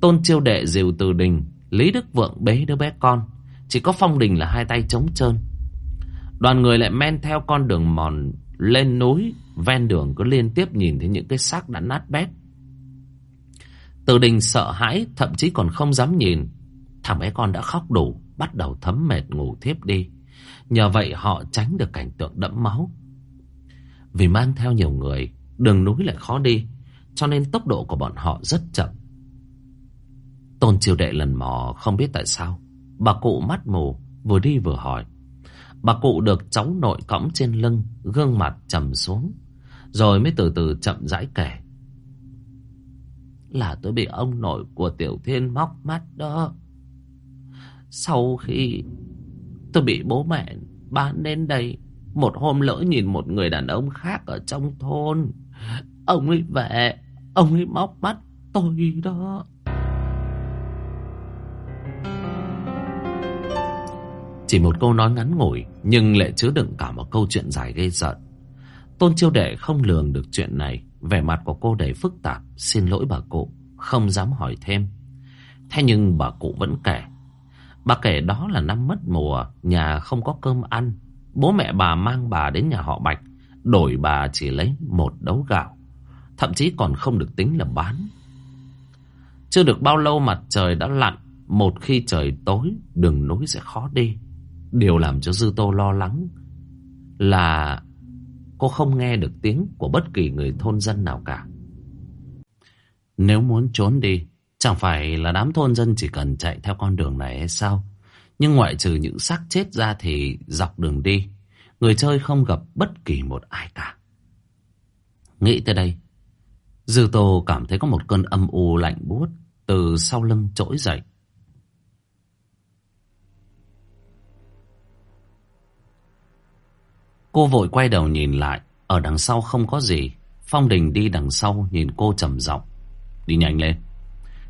Tôn chiêu đệ dìu từ đình, Lý Đức Vượng bế đứa bé con Chỉ có Phong Đình là hai tay trống trơn Đoàn người lại men theo con đường mòn lên núi, Ven đường cứ liên tiếp nhìn thấy những cái xác đã nát bét. Từ đình sợ hãi, Thậm chí còn không dám nhìn. Thằng bé con đã khóc đủ, Bắt đầu thấm mệt ngủ thiếp đi. Nhờ vậy họ tránh được cảnh tượng đẫm máu. Vì mang theo nhiều người, Đường núi lại khó đi, Cho nên tốc độ của bọn họ rất chậm. Tôn triều đệ lần mò không biết tại sao, Bà cụ mắt mù, Vừa đi vừa hỏi Bà cụ được cháu nội cõng trên lưng, Gương mặt trầm xuống, Rồi mới từ từ chậm rãi kể. Là tôi bị ông nội của Tiểu Thiên móc mắt đó. Sau khi tôi bị bố mẹ bán đến đây, Một hôm lỡ nhìn một người đàn ông khác ở trong thôn, Ông ấy về, Ông ấy móc mắt tôi đó. Chỉ một câu nói ngắn ngủi, Nhưng lại chứa đựng cả một câu chuyện dài gây giận Tôn chiêu đệ không lường được chuyện này, Vẻ mặt của cô đầy phức tạp, Xin lỗi bà cụ, Không dám hỏi thêm. Thế nhưng bà cụ vẫn kể, Bà kể đó là năm mất mùa, Nhà không có cơm ăn, Bố mẹ bà mang bà đến nhà họ Bạch, Đổi bà chỉ lấy một đấu gạo, Thậm chí còn không được tính là bán. Chưa được bao lâu mặt trời đã lặn, Một khi trời tối, Đường núi sẽ khó đi. Điều làm cho Dư Tô lo lắng Là Cô không nghe được tiếng Của bất kỳ người thôn dân nào cả. Nếu muốn trốn đi, Chẳng phải là đám thôn dân chỉ cần chạy theo con đường này hay sao? Nhưng ngoại trừ những xác chết ra thì dọc đường đi, Người chơi không gặp bất kỳ một ai cả. Nghĩ tới đây, Dư Tô cảm thấy có một cơn âm u lạnh buốt Từ sau lưng trỗi dậy. Cô vội quay đầu nhìn lại, Ở đằng sau không có gì. Phong Đình đi đằng sau nhìn cô trầm giọng. Đi nhanh lên.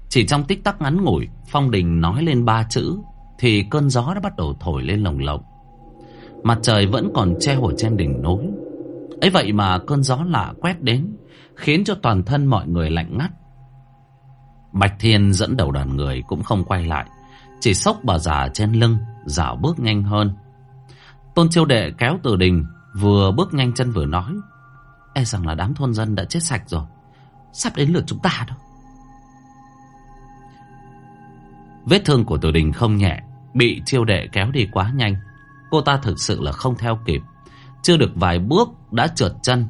Chỉ trong tích tắc ngắn ngủi, Phong Đình nói lên ba chữ, Thì cơn gió đã bắt đầu thổi lên lồng lộng. Mặt trời vẫn còn treo ở trên đỉnh núi. Ấy vậy mà cơn gió lạ quét đến, Khiến cho toàn thân mọi người lạnh ngắt. Bạch Thiên dẫn đầu đoàn người cũng không quay lại, Chỉ sốc bà già trên lưng, Dạo bước nhanh hơn. Tôn chiêu đệ kéo từ đình Vừa bước nhanh chân vừa nói E rằng là đám thôn dân đã chết sạch rồi, Sắp đến lượt chúng ta đâu Vết thương của tử đình không nhẹ, Bị chiêu đệ kéo đi quá nhanh. Cô ta thực sự là không theo kịp, Chưa được vài bước đã trượt chân.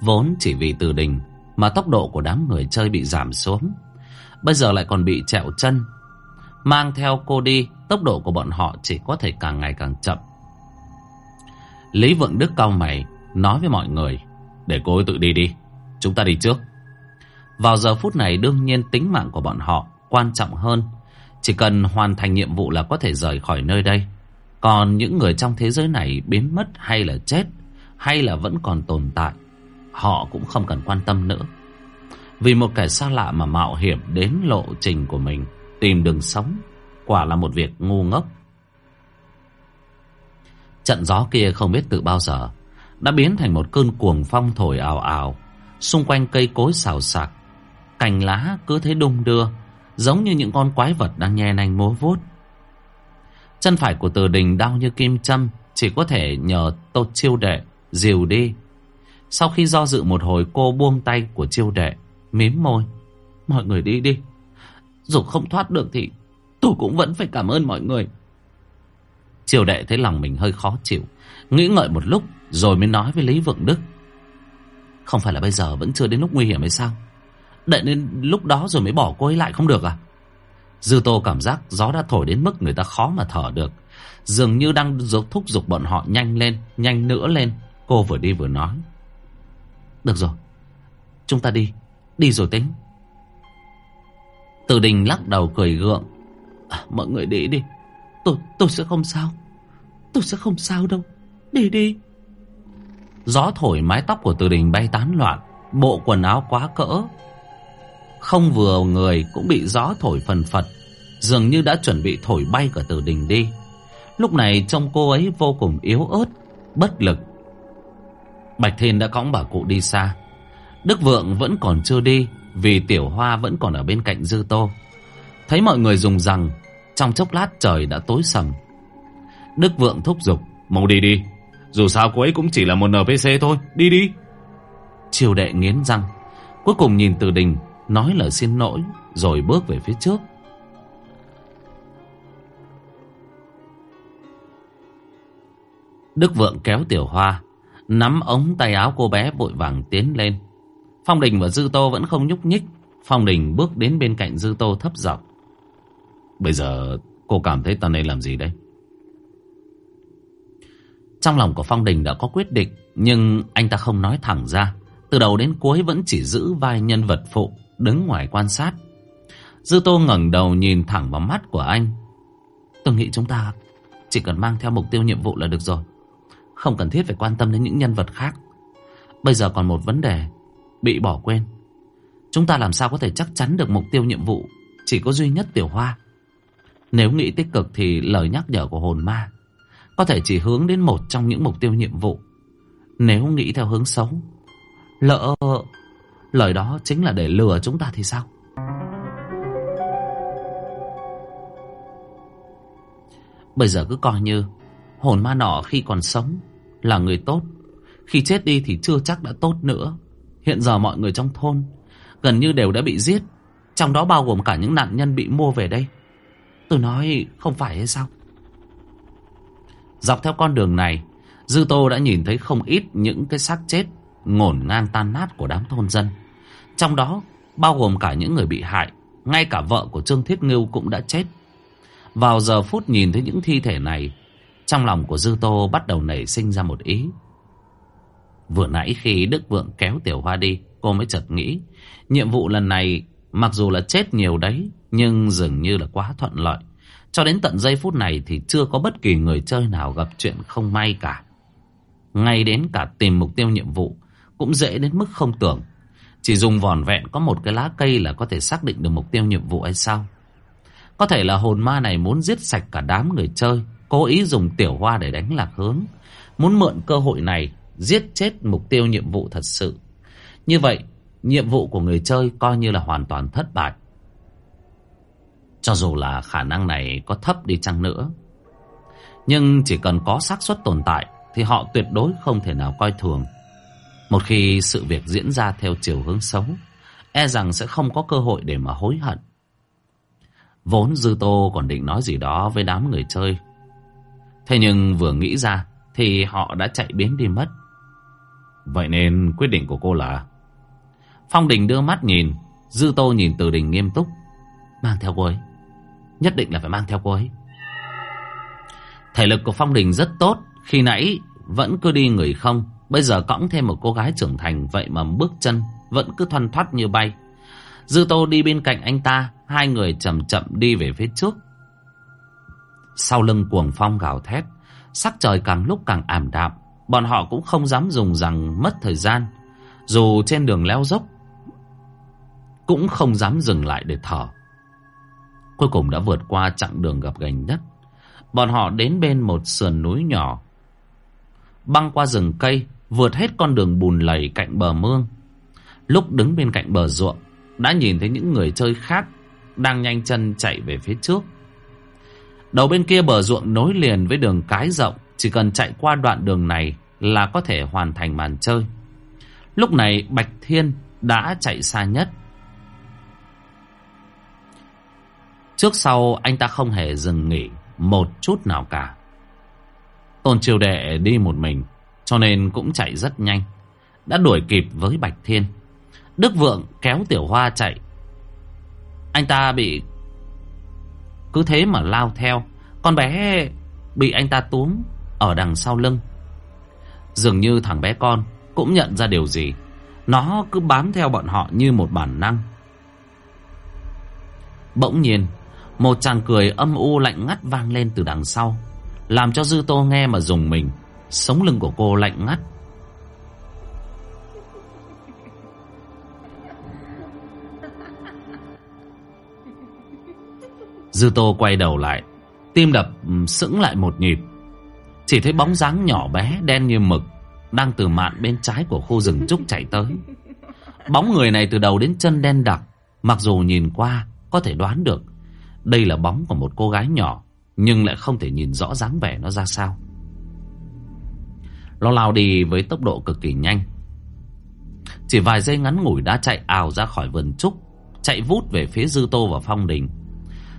Vốn chỉ vì từ đình Mà tốc độ của đám người chơi bị giảm xuống, Bây giờ lại còn bị trẹo chân. Mang theo cô đi, Tốc độ của bọn họ chỉ có thể càng ngày càng chậm. Lý Vượng Đức cao mày, Nói với mọi người, Để cô ấy tự đi đi, Chúng ta đi trước. Vào giờ phút này, đương nhiên tính mạng của bọn họ Quan trọng hơn. Chỉ cần hoàn thành nhiệm vụ là có thể rời khỏi nơi đây. Còn những người trong thế giới này Biến mất hay là chết, Hay là vẫn còn tồn tại, Họ cũng không cần quan tâm nữa. Vì một kẻ xa lạ mà mạo hiểm Đến lộ trình của mình Tìm đường sống, Quả là một việc ngu ngốc. Trận gió kia không biết từ bao giờ Đã biến thành một cơn cuồng phong thổi ào ào, Xung quanh cây cối xào xạc. Cành lá cứ thế đung đưa, Giống như những con quái vật đang nhe nanh múa vuốt. Chân phải của từ đình đau như kim châm, Chỉ có thể nhờ tốt chiêu đệ Dìu đi. Sau khi do dự một hồi, cô buông tay của chiêu đệ, Mím môi. Mọi người đi đi dù không thoát được thì Tôi cũng vẫn phải cảm ơn mọi người. Triều đệ thấy lòng mình hơi khó chịu, Nghĩ ngợi một lúc Rồi mới nói với Lý Vượng Đức. Không phải là bây giờ vẫn chưa đến lúc nguy hiểm hay sao? Đợi đến lúc đó rồi mới bỏ cô ấy lại không được à? Dư tô cảm giác gió đã thổi đến mức người ta khó mà thở được. Dường như đang dốc thúc giục bọn họ nhanh lên, Nhanh nữa lên, Cô vừa đi vừa nói. Được rồi, Chúng ta đi Đi rồi tính. Từ đình lắc đầu cười gượng. À, Mọi người để đi. Tôi, tôi sẽ không sao. Tôi sẽ không sao đâu. Để đi. Gió thổi mái tóc của từ đình bay tán loạn. Bộ quần áo quá cỡ. Không vừa người cũng bị gió thổi phần phật. Dường như đã chuẩn bị thổi bay cả từ đình đi. Lúc này trông cô ấy vô cùng yếu ớt Bất lực. Bạch Thiên đã cõng bà cụ đi xa. Đức Vượng vẫn còn chưa đi. Vì Tiểu Hoa vẫn còn ở bên cạnh Dư Tô. Thấy mọi người dùng rằng, Trong chốc lát trời đã tối sầm. Đức Vượng thúc giục, Mau đi đi, Dù sao cô ấy cũng chỉ là một NPC thôi, Đi đi. Triều đệ nghiến răng, Cuối cùng nhìn từ đình, Nói lời xin lỗi, Rồi bước về phía trước. Đức Vượng kéo Tiểu Hoa, Nắm ống tay áo cô bé vội vàng tiến lên. Phong Đình và Dư Tô vẫn không nhúc nhích. Phong Đình bước đến bên cạnh Dư Tô thấp giọng. Bây giờ cô cảm thấy ta nên làm gì đây? Trong lòng của Phong Đình đã có quyết định, Nhưng anh ta không nói thẳng ra. Từ đầu đến cuối vẫn chỉ giữ vai nhân vật phụ, Đứng ngoài quan sát. Dư Tô ngẩng đầu nhìn thẳng vào mắt của anh. Tôi nghĩ chúng ta Chỉ cần mang theo mục tiêu nhiệm vụ là được rồi. Không cần thiết phải quan tâm đến những nhân vật khác. Bây giờ còn một vấn đề. Bị bỏ quên. Chúng ta làm sao có thể chắc chắn được mục tiêu nhiệm vụ Chỉ có duy nhất Tiểu Hoa? Nếu nghĩ tích cực thì lời nhắc nhở của hồn ma Có thể chỉ hướng đến một trong những mục tiêu nhiệm vụ. Nếu nghĩ theo hướng xấu, Lỡ Lời đó chính là để lừa chúng ta thì sao? Bây giờ cứ coi như Hồn ma nọ khi còn sống Là người tốt, Khi chết đi thì chưa chắc đã tốt nữa. Hiện giờ mọi người trong thôn Gần như đều đã bị giết Trong đó bao gồm cả những nạn nhân bị mua về đây Tôi nói không phải hay sao Dọc theo con đường này Dư Tô đã nhìn thấy không ít những cái xác chết ngổn ngang tan nát của đám thôn dân. Trong đó bao gồm cả những người bị hại, ngay cả vợ của Trương Thiết Ngưu cũng đã chết. Vào giờ phút nhìn thấy những thi thể này, trong lòng của Dư Tô bắt đầu nảy sinh ra một ý. Vừa nãy khi Đức Vượng kéo Tiểu Hoa đi, cô mới chợt nghĩ, nhiệm vụ lần này mặc dù là chết nhiều đấy, nhưng dường như là quá thuận lợi. Cho đến tận giây phút này thì chưa có bất kỳ người chơi nào gặp chuyện không may cả. Ngay đến cả tìm mục tiêu nhiệm vụ cũng dễ đến mức không tưởng. Chỉ dùng vòn vẹn có một cái lá cây là có thể xác định được mục tiêu nhiệm vụ hay sao? Có thể là hồn ma này muốn giết sạch cả đám người chơi, cố ý dùng tiểu hoa để đánh lạc hướng. Muốn mượn cơ hội này giết chết mục tiêu nhiệm vụ thật sự. Như vậy, nhiệm vụ của người chơi coi như là hoàn toàn thất bại. Cho dù là khả năng này có thấp đi chăng nữa. Nhưng chỉ cần có xác suất tồn tại thì họ tuyệt đối không thể nào coi thường. Một khi sự việc diễn ra theo chiều hướng xấu, e rằng sẽ không có cơ hội để mà hối hận. Vốn Dư Tô còn định nói gì đó với đám người chơi. Thế nhưng vừa nghĩ ra thì họ đã chạy biến đi mất. Vậy nên quyết định của cô là... Phong Đình đưa mắt nhìn, Dư Tô nhìn Từ Đình nghiêm túc. Mang theo cô ấy. Nhất định là phải mang theo cô ấy. Thể lực của Phong Đình rất tốt, khi nãy vẫn cứ đi người không. Bây giờ cõng thêm một cô gái trưởng thành Vậy mà bước chân vẫn cứ thoăn thoắt như bay Dư Tô đi bên cạnh anh ta Hai người chậm chậm đi về phía trước Sau lưng cuồng phong gào thét Sắc trời càng lúc càng ảm đạm Bọn họ cũng không dám dùng rằng mất thời gian Dù trên đường leo dốc Cũng không dám dừng lại để thở Cuối cùng đã vượt qua chặng đường gập ghềnh đất Bọn họ đến bên một sườn núi nhỏ Băng qua rừng cây vượt hết con đường bùn lầy cạnh bờ mương. Lúc đứng bên cạnh bờ ruộng, đã nhìn thấy những người chơi khác đang nhanh chân chạy về phía trước. Đầu bên kia bờ ruộng nối liền với đường cái rộng, chỉ cần chạy qua đoạn đường này là có thể hoàn thành màn chơi. Lúc này Bạch Thiên đã chạy xa nhất. Trước sau anh ta không hề dừng nghỉ một chút nào cả. Tôn Triều Đệ đi một mình, cho nên cũng chạy rất nhanh. Đã đuổi kịp với Bạch Thiên. Đức Vượng kéo Tiểu Hoa chạy. Anh ta bị... Cứ thế mà lao theo. Con bé bị anh ta túm ở đằng sau lưng. Dường như thằng bé con cũng nhận ra điều gì. Nó cứ bám theo bọn họ như một bản năng. Bỗng nhiên, một chàng cười âm u lạnh ngắt vang lên từ đằng sau. Làm cho Dư Tô nghe mà dùng mình Sống lưng của cô lạnh ngắt Dư Tô quay đầu lại Tim đập sững lại một nhịp chỉ thấy bóng dáng nhỏ bé, đen như mực, Đang từ mạn bên trái của khu rừng trúc chạy tới Bóng người này từ đầu đến chân đen đặc. Mặc dù nhìn qua có thể đoán được đây là bóng của một cô gái nhỏ. Nhưng lại không thể nhìn rõ dáng vẻ nó ra sao. Nó lao đi với tốc độ cực kỳ nhanh. Chỉ vài giây ngắn ngủi đã chạy ào ra khỏi vườn trúc. Chạy vút về phía Dư Tô và Phong Đình.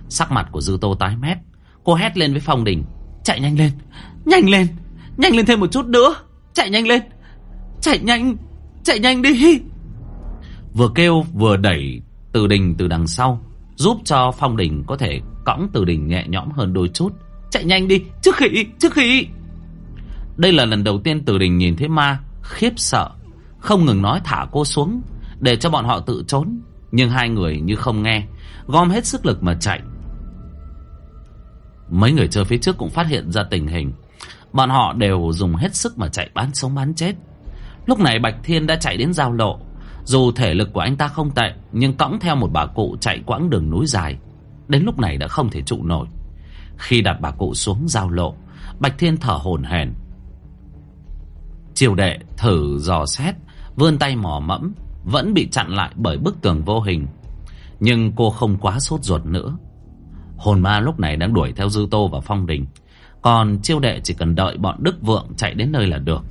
Sắc mặt của Dư Tô tái mét. Cô hét lên với Phong Đình. Chạy nhanh lên, nhanh lên, nhanh lên thêm một chút nữa. Chạy nhanh lên, chạy nhanh, chạy nhanh đi. Vừa kêu vừa đẩy Từ Đình từ đằng sau. Giúp cho Phong Đình có thể cõng Từ Đình nhẹ nhõm hơn đôi chút. Chạy nhanh đi, trước khi, trước khi. Đây là lần đầu tiên Từ Đình nhìn thấy ma, khiếp sợ. Không ngừng nói thả cô xuống, để cho bọn họ tự trốn. Nhưng hai người như không nghe, gom hết sức lực mà chạy. Mấy người chơi phía trước cũng phát hiện ra tình hình. Bọn họ đều dùng hết sức mà chạy bán sống bán chết. Lúc này Bạch Thiên đã chạy đến giao lộ. Dù thể lực của anh ta không tệ, nhưng cõng theo một bà cụ chạy quãng đường núi dài. Đến lúc này đã không thể trụ nổi. Khi đặt bà cụ xuống giao lộ, Bạch Thiên thở hổn hển. Triều đệ thử dò xét, vươn tay mò mẫm, vẫn bị chặn lại bởi bức tường vô hình. Nhưng cô không quá sốt ruột nữa. Hồn ma lúc này đang đuổi theo Dư Tô và Phong Đình. Còn chiêu đệ chỉ cần đợi bọn Đức Vượng chạy đến nơi là được.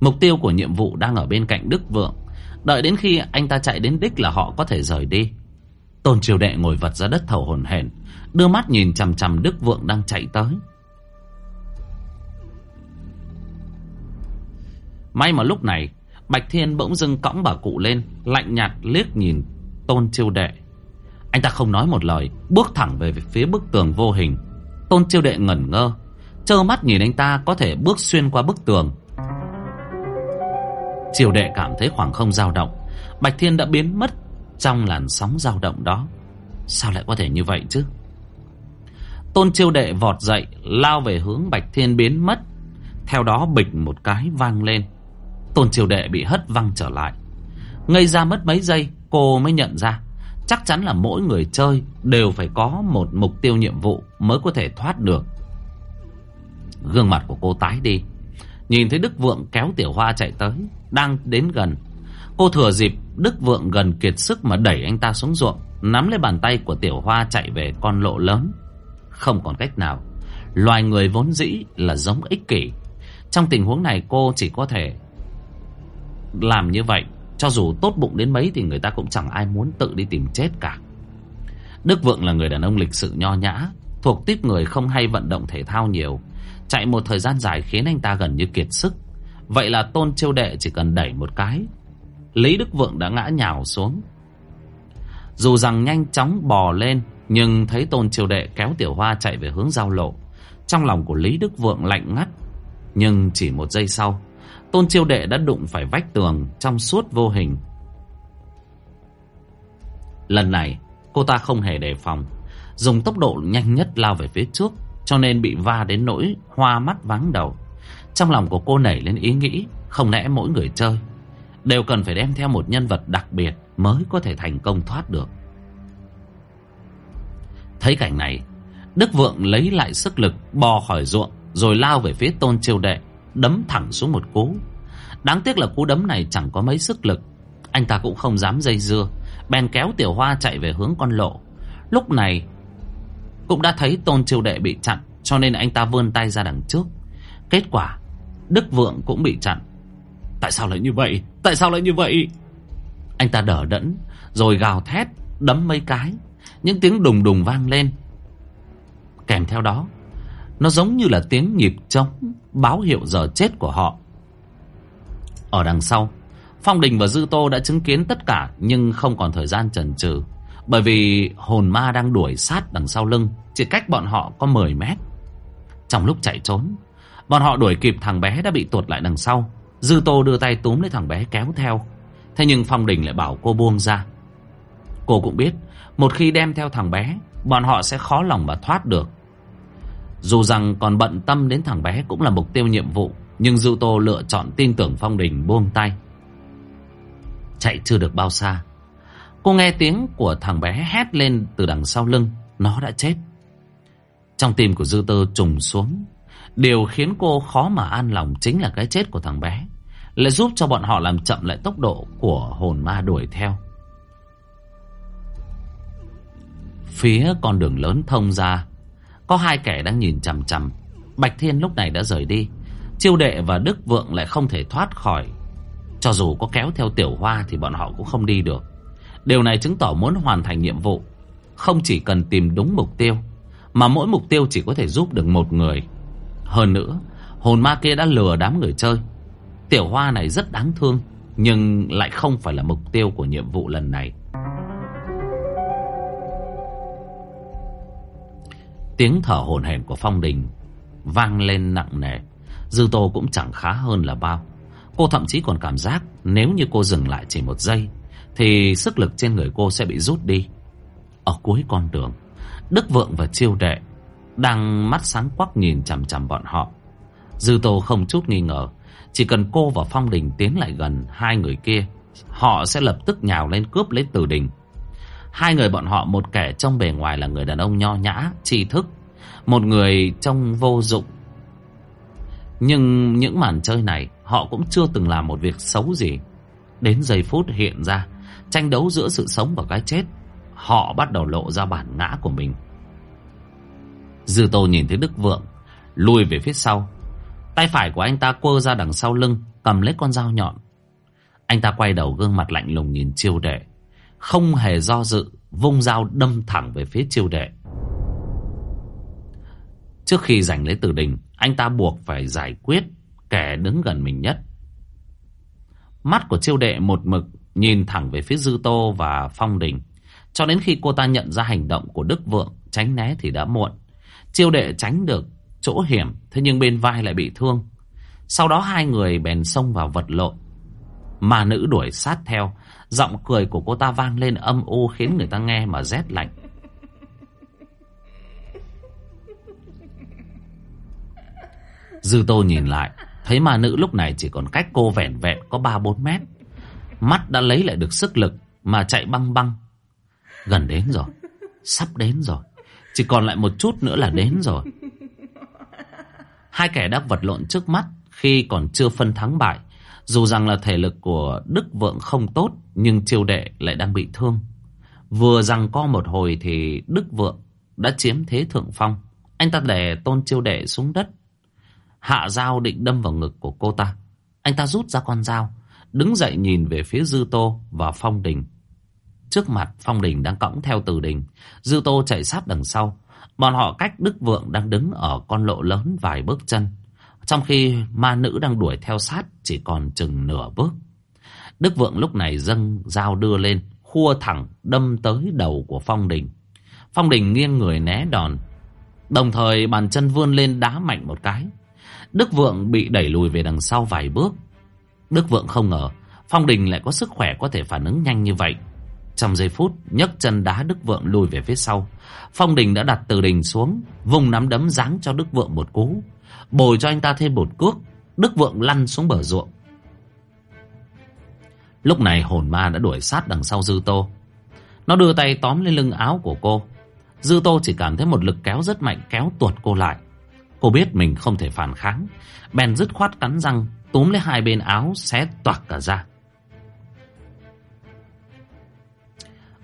Mục tiêu của nhiệm vụ đang ở bên cạnh Đức Vượng. Đợi đến khi anh ta chạy đến đích là họ có thể rời đi. Tôn triều đệ ngồi vật ra đất thầu hồn hển, đưa mắt nhìn chằm chằm Đức Vượng đang chạy tới. May mà lúc này, Bạch Thiên bỗng dưng cõng bà cụ lên, lạnh nhạt liếc nhìn Tôn Chiêu Đệ. Anh ta không nói một lời, bước thẳng về phía bức tường vô hình. Tôn Chiêu Đệ ngẩn ngơ, trơ mắt nhìn anh ta có thể bước xuyên qua bức tường. Chiêu Đệ cảm thấy khoảng không dao động, Bạch Thiên đã biến mất trong làn sóng dao động đó. Sao lại có thể như vậy chứ? Tôn Chiêu Đệ vọt dậy, lao về hướng Bạch Thiên biến mất. Theo đó bịch một cái vang lên. Tôn chiêu Đệ bị hất văng trở lại. Ngây ra mất mấy giây, cô mới nhận ra. Chắc chắn là mỗi người chơi đều phải có một mục tiêu nhiệm vụ mới có thể thoát được. Gương mặt của cô tái đi. Nhìn thấy Đức Vượng kéo Tiểu Hoa chạy tới, đang đến gần. Cô thừa dịp Đức Vượng gần kiệt sức mà đẩy anh ta xuống ruộng, nắm lấy bàn tay của Tiểu Hoa chạy về con lộ lớn. Không còn cách nào. Loài người vốn dĩ là giống ích kỷ. Trong tình huống này cô chỉ có thể làm như vậy cho dù tốt bụng đến mấy thì người ta cũng chẳng ai muốn tự đi tìm chết cả. Đức Vượng là người đàn ông lịch sự nho nhã, Thuộc tiếp người không hay vận động thể thao nhiều. Chạy một thời gian dài khiến anh ta gần như kiệt sức. Vậy là tôn chiêu đệ chỉ cần đẩy một cái, Lý Đức Vượng đã ngã nhào xuống. Dù rằng nhanh chóng bò lên, Nhưng thấy tôn chiêu đệ kéo tiểu hoa chạy về hướng giao lộ. Trong lòng của Lý Đức Vượng lạnh ngắt, Nhưng chỉ một giây sau Tôn chiêu đệ đã đụng phải vách tường trong suốt vô hình. Lần này, cô ta không hề đề phòng. Dùng tốc độ nhanh nhất lao về phía trước, cho nên bị va đến nỗi hoa mắt vắng đầu. Trong lòng của cô nảy lên ý nghĩ, không lẽ mỗi người chơi đều cần phải đem theo một nhân vật đặc biệt mới có thể thành công thoát được. Thấy cảnh này, Đức Vượng lấy lại sức lực bò khỏi ruộng rồi lao về phía tôn chiêu đệ đấm thẳng xuống một cú. Đáng tiếc là cú đấm này chẳng có mấy sức lực. Anh ta cũng không dám dây dưa, bèn kéo Tiểu Hoa chạy về hướng con lộ. Lúc này cũng đã thấy Tôn Chiêu Đệ bị chặn, cho nên anh ta vươn tay ra đằng trước. Kết quả, Đức Vượng cũng bị chặn. Tại sao lại như vậy? Tại sao lại như vậy? Anh ta đỡ đẫn, rồi gào thét, đấm mấy cái. Những tiếng đùng đùng vang lên. Kèm theo đó, nó giống như là tiếng nhịp trống báo hiệu giờ chết của họ. Ở đằng sau, Phong Đình và Dư Tô đã chứng kiến tất cả nhưng không còn thời gian chần chừ. Bởi vì hồn ma đang đuổi sát đằng sau lưng, chỉ cách bọn họ có 10 mét. Trong lúc chạy trốn, bọn họ đuổi kịp thằng bé đã bị tuột lại đằng sau. Dư Tô đưa tay túm lấy thằng bé kéo theo. Thế nhưng Phong Đình lại bảo cô buông ra. Cô cũng biết, một khi đem theo thằng bé, bọn họ sẽ khó lòng mà thoát được. Dù rằng còn bận tâm đến thằng bé cũng là mục tiêu nhiệm vụ Nhưng Dư Tô lựa chọn tin tưởng Phong Đình buông tay. Chạy chưa được bao xa Cô nghe tiếng của thằng bé hét lên từ đằng sau lưng Nó đã chết. Trong tim của Dư Tô trùng xuống. Điều khiến cô khó mà an lòng chính là cái chết của thằng bé lại giúp cho bọn họ làm chậm lại tốc độ của hồn ma đuổi theo. Phía con đường lớn thông ra, có hai kẻ đang nhìn chằm chằm. Bạch Thiên lúc này đã rời đi. Chiêu đệ và Đức Vượng lại không thể thoát khỏi. Cho dù có kéo theo tiểu hoa thì bọn họ cũng không đi được. Điều này chứng tỏ muốn hoàn thành nhiệm vụ không chỉ cần tìm đúng mục tiêu mà mỗi mục tiêu chỉ có thể giúp được một người. Hơn nữa, hồn ma kia đã lừa đám người chơi. Tiểu hoa này rất đáng thương nhưng lại không phải là mục tiêu của nhiệm vụ lần này. Tiếng thở hổn hển của Phong Đình vang lên nặng nề. Dư Tô cũng chẳng khá hơn là bao. Cô thậm chí còn cảm giác nếu như cô dừng lại chỉ một giây thì sức lực trên người cô sẽ bị rút đi. Ở cuối con đường, Đức Vượng và Chiêu Đệ đang mắt sáng quắc nhìn chằm chằm bọn họ. Dư Tô không chút nghi ngờ, chỉ cần cô và Phong Đình tiến lại gần hai người kia, họ sẽ lập tức nhào lên cướp lấy Từ Đình. Hai người bọn họ một kẻ trong bề ngoài là người đàn ông nho nhã, tri thức, một người trong vô dụng. Nhưng những màn chơi này họ cũng chưa từng làm một việc xấu gì. Đến giây phút hiện ra, tranh đấu giữa sự sống và cái chết, họ bắt đầu lộ ra bản ngã của mình. Dư Tô nhìn thấy Đức Vượng, lùi về phía sau. Tay phải của anh ta quơ ra đằng sau lưng, cầm lấy con dao nhọn. Anh ta quay đầu gương mặt lạnh lùng nhìn chiêu đệ không hề do dự, vung dao đâm thẳng về phía chiêu đệ. Trước khi giành lấy tử đình, anh ta buộc phải giải quyết kẻ đứng gần mình nhất. Mắt của chiêu đệ một mực nhìn thẳng về phía dư tô và phong đình. Cho đến khi cô ta nhận ra hành động của đức vượng, tránh né thì đã muộn. Chiêu đệ tránh được chỗ hiểm, thế nhưng bên vai lại bị thương. Sau đó hai người bèn xông vào vật lộn ma nữ đuổi sát theo Giọng cười của cô ta vang lên âm u khiến người ta nghe mà rét lạnh. Dư tô nhìn lại, thấy ma nữ lúc này chỉ còn cách cô vẻn vẹn có 3-4 mét. Mắt đã lấy lại được sức lực mà chạy băng băng. Gần đến rồi, sắp đến rồi. Chỉ còn lại một chút nữa là đến rồi. Hai kẻ đã vật lộn trước mắt khi còn chưa phân thắng bại dù rằng là thể lực của Đức Vượng không tốt, nhưng chiêu đệ lại đang bị thương. Vừa rằng co một hồi thì Đức Vượng đã chiếm thế thượng phong. Anh ta đè tôn chiêu đệ xuống đất. Hạ dao định đâm vào ngực của cô ta. Anh ta rút ra con dao, đứng dậy nhìn về phía Dư Tô và Phong Đình. Trước mặt Phong Đình đang cõng theo Từ Đình. Dư Tô chạy sát đằng sau. Bọn họ cách Đức Vượng đang đứng ở con lộ lớn vài bước chân. Trong khi ma nữ đang đuổi theo sát chỉ còn chừng nửa bước. Đức Vượng lúc này dâng dao đưa lên, khua thẳng đâm tới đầu của Phong Đình. Phong Đình nghiêng người né đòn, đồng thời bàn chân vươn lên đá mạnh một cái. Đức Vượng bị đẩy lùi về đằng sau vài bước. Đức Vượng không ngờ Phong Đình lại có sức khỏe có thể phản ứng nhanh như vậy. Trong giây phút nhấc chân đá Đức Vượng lùi về phía sau. Phong Đình đã đặt từ đình xuống, vùng nắm đấm giáng cho Đức Vượng một cú. Bồi cho anh ta thêm một cước, Đức Vượng lăn xuống bờ ruộng. Lúc này hồn ma đã đuổi sát đằng sau Dư Tô. Nó đưa tay tóm lên lưng áo của cô. Dư Tô chỉ cảm thấy một lực kéo rất mạnh kéo tuột cô lại. Cô biết mình không thể phản kháng. Bèn dứt khoát cắn răng, Túm lấy hai bên áo, xé toạc cả ra.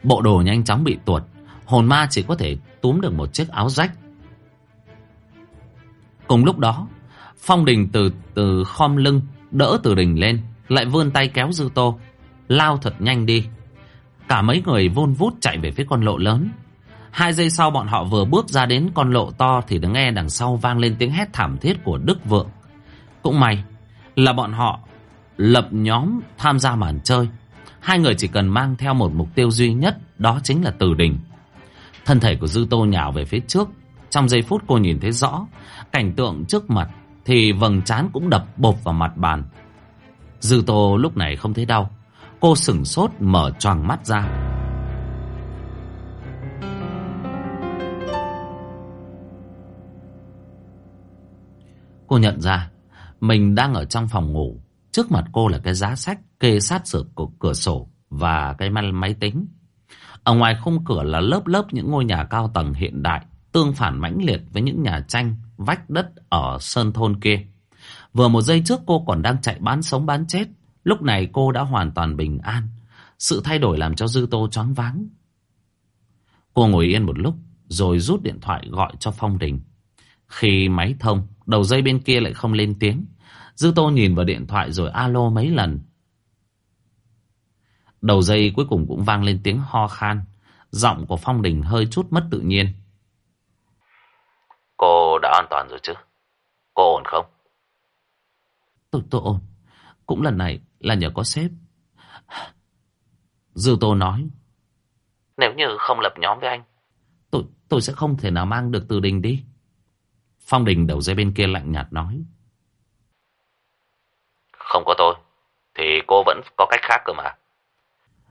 Bộ đồ nhanh chóng bị tuột. Hồn ma chỉ có thể túm được một chiếc áo rách. Cùng lúc đó, Phong Đình từ từ khom lưng, đỡ từ đình lên, lại vươn tay kéo Dư Tô, lao thật nhanh đi. Cả mấy người vun vút chạy về phía con lộ lớn. Hai giây sau bọn họ vừa bước ra đến con lộ to thì đứng nghe đằng sau vang lên tiếng hét thảm thiết của Đức Vượng. Cũng may là bọn họ lập nhóm tham gia màn chơi. Hai người chỉ cần mang theo một mục tiêu duy nhất, đó chính là Từ Đình. Thân thể của Dư Tô nhào về phía trước. Trong giây phút cô nhìn thấy rõ, cảnh tượng trước mặt thì vầng trán cũng đập bộp vào mặt bàn. Dư Tô lúc này không thấy đau. Cô sửng sốt mở choàng mắt ra. Cô nhận ra mình đang ở trong phòng ngủ. Trước mặt cô là cái giá sách kê sát sửa cửa sổ và cái máy tính. Ở ngoài khung cửa là lớp lớp những ngôi nhà cao tầng hiện đại tương phản mãnh liệt với những nhà tranh vách đất ở sơn thôn kia. Vừa một giây trước cô còn đang chạy bán sống bán chết. Lúc này cô đã hoàn toàn bình an. Sự thay đổi làm cho Dư Tô choáng váng. Cô ngồi yên một lúc rồi rút điện thoại gọi cho Phong Đình. Khi máy thông, đầu dây bên kia lại không lên tiếng. Dư Tô nhìn vào điện thoại rồi alo mấy lần. Đầu dây cuối cùng cũng vang lên tiếng ho khan. Giọng của Phong Đình hơi chút mất tự nhiên. Đã an toàn rồi chứ? Cô ổn không? Tôi, tôi ổn. Cũng lần này là nhờ có sếp. Dư Tô nói. Nếu như không lập nhóm với anh. Tôi, tôi sẽ không thể nào mang được từ đình đi. Phong Đình đầu dây bên kia lạnh nhạt nói. Không có tôi. Thì cô vẫn có cách khác cơ mà.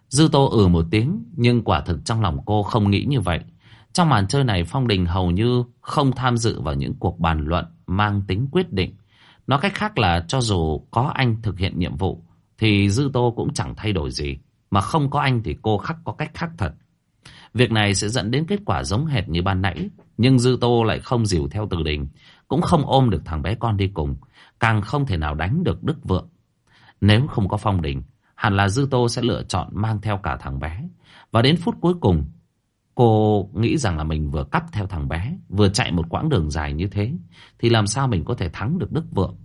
Dư Tô ừ một tiếng. Nhưng quả thực trong lòng cô không nghĩ như vậy. Trong màn chơi này Phong Đình hầu như không tham dự vào những cuộc bàn luận mang tính quyết định. Nói cách khác là cho dù có anh thực hiện nhiệm vụ thì Dư Tô cũng chẳng thay đổi gì. Mà không có anh thì cô khắc có cách khác thật. Việc này sẽ dẫn đến kết quả giống hệt như ban nãy. Nhưng Dư Tô lại không dìu theo từ đình. Cũng không ôm được thằng bé con đi cùng. Càng không thể nào đánh được Đức Vượng. Nếu không có Phong Đình, hẳn là Dư Tô sẽ lựa chọn mang theo cả thằng bé. Và đến phút cuối cùng, cô nghĩ rằng là mình vừa cắp theo thằng bé, vừa chạy một quãng đường dài như thế, thì làm sao mình có thể thắng được Đức Vượng.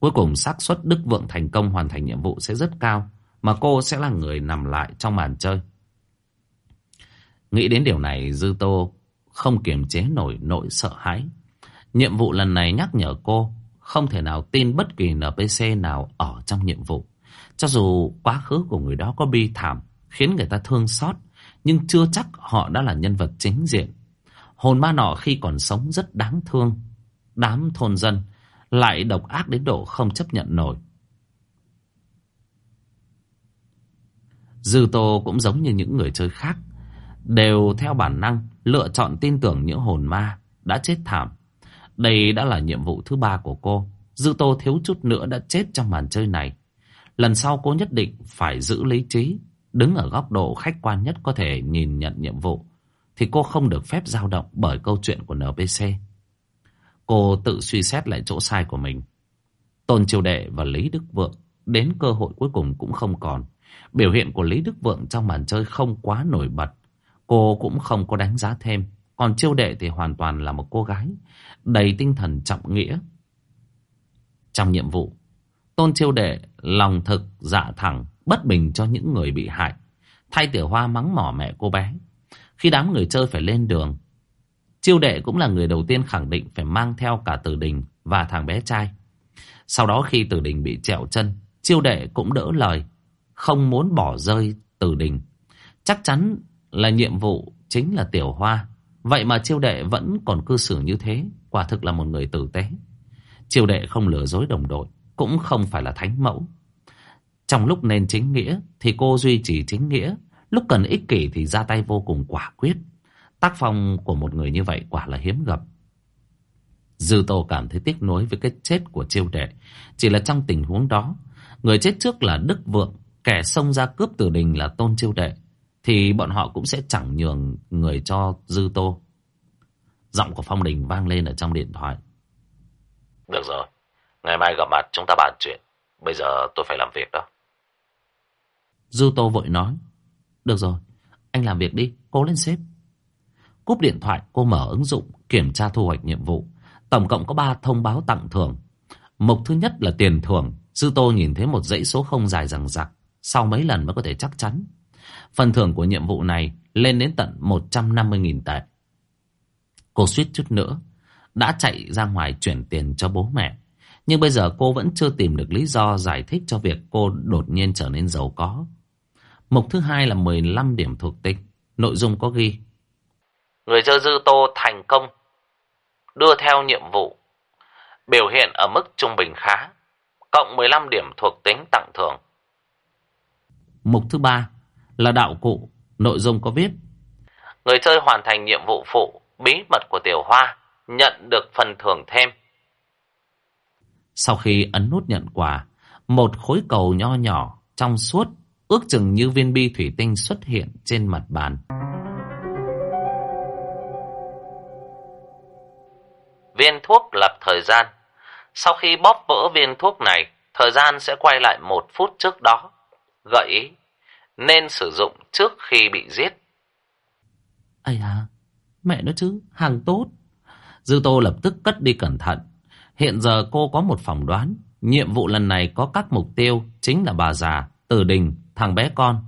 Cuối cùng xác suất Đức Vượng thành công hoàn thành nhiệm vụ sẽ rất cao, mà cô sẽ là người nằm lại trong màn chơi. Nghĩ đến điều này, Dư Tô không kiềm chế nổi nỗi sợ hãi. Nhiệm vụ lần này nhắc nhở cô không thể nào tin bất kỳ NPC nào ở trong nhiệm vụ. Cho dù quá khứ của người đó có bi thảm, khiến người ta thương xót, nhưng chưa chắc họ đã là nhân vật chính diện. Hồn ma nọ khi còn sống rất đáng thương. Đám thôn dân lại độc ác đến độ không chấp nhận nổi. Dư Tô cũng giống như những người chơi khác, đều theo bản năng lựa chọn tin tưởng những hồn ma đã chết thảm. Đây đã là nhiệm vụ thứ ba của cô. Dư Tô thiếu chút nữa đã chết trong màn chơi này. Lần sau cô nhất định phải giữ lý trí, đứng ở góc độ khách quan nhất có thể nhìn nhận nhiệm vụ, thì cô không được phép dao động bởi câu chuyện của NPC. Cô tự suy xét lại chỗ sai của mình. Tôn Triều Đệ và Lý Đức Vượng đến cơ hội cuối cùng cũng không còn. Biểu hiện của Lý Đức Vượng trong màn chơi không quá nổi bật. Cô cũng không có đánh giá thêm. Còn Triều Đệ thì hoàn toàn là một cô gái, đầy tinh thần trọng nghĩa. Trong nhiệm vụ, Tôn Triều Đệ lòng thực, dạ thẳng, bất bình cho những người bị hại. Thay tiểu hoa mắng mỏ mẹ cô bé. Khi đám người chơi phải lên đường, Chiêu đệ cũng là người đầu tiên khẳng định phải mang theo cả tử đình và thằng bé trai. Sau đó khi tử đình bị trẹo chân, chiêu đệ cũng đỡ lời, không muốn bỏ rơi tử đình. Chắc chắn là nhiệm vụ chính là tiểu hoa. Vậy mà chiêu đệ vẫn còn cư xử như thế, quả thực là một người tử tế. Chiêu đệ không lừa dối đồng đội, cũng không phải là thánh mẫu. Trong lúc nên chính nghĩa thì cô duy trì chính nghĩa, lúc cần ích kỷ thì ra tay vô cùng quả quyết. Tác phong của một người như vậy quả là hiếm gặp. Dư Tô cảm thấy tiếc nuối với cái chết của chiêu đệ. Chỉ là trong tình huống đó, người chết trước là Đức Vượng, kẻ xông ra cướp tử đình là Tôn Chiêu Đệ, thì bọn họ cũng sẽ chẳng nhường người cho Dư Tô. Giọng của Phong Đình vang lên ở trong điện thoại. Được rồi, ngày mai gặp mặt chúng ta bàn chuyện. Bây giờ tôi phải làm việc đó. Dư Tô vội nói. Được rồi, anh làm việc đi, cố lên sếp. Cúp điện thoại cô mở ứng dụng kiểm tra thu hoạch nhiệm vụ. Tổng cộng có 3 thông báo tặng thưởng. Mục thứ nhất là tiền thưởng. Sư Tô nhìn thấy một dãy số không dài rằng rạc Sau mấy lần mới có thể chắc chắn. Phần thưởng của nhiệm vụ này lên đến tận 150.000 tệ. Cô suýt chút nữa. Đã chạy ra ngoài chuyển tiền cho bố mẹ. Nhưng bây giờ cô vẫn chưa tìm được lý do giải thích cho việc cô đột nhiên trở nên giàu có. Mục thứ hai là 15 điểm thuộc tính. Nội dung có ghi. Người chơi dư tô thành công. Đưa theo nhiệm vụ. Biểu hiện ở mức trung bình khá. Cộng 15 điểm thuộc tính tặng thưởng. Mục thứ ba là đạo cụ. Nội dung có viết. Người chơi hoàn thành nhiệm vụ phụ, bí mật của tiểu hoa, nhận được phần thưởng thêm. Sau khi ấn nút nhận quà, một khối cầu nho nhỏ trong suốt ước chừng như viên bi thủy tinh xuất hiện trên mặt bàn viên thuốc lập thời gian. Sau khi bóp vỡ viên thuốc này, thời gian sẽ quay lại một phút trước đó. Gợi ý, nên sử dụng trước khi bị giết. Ây à, mẹ nó chứ, hàng tốt. Dư Tô lập tức cất đi cẩn thận. Hiện giờ cô có một phỏng đoán. Nhiệm vụ lần này có các mục tiêu chính là bà già, tử đình, thằng bé con.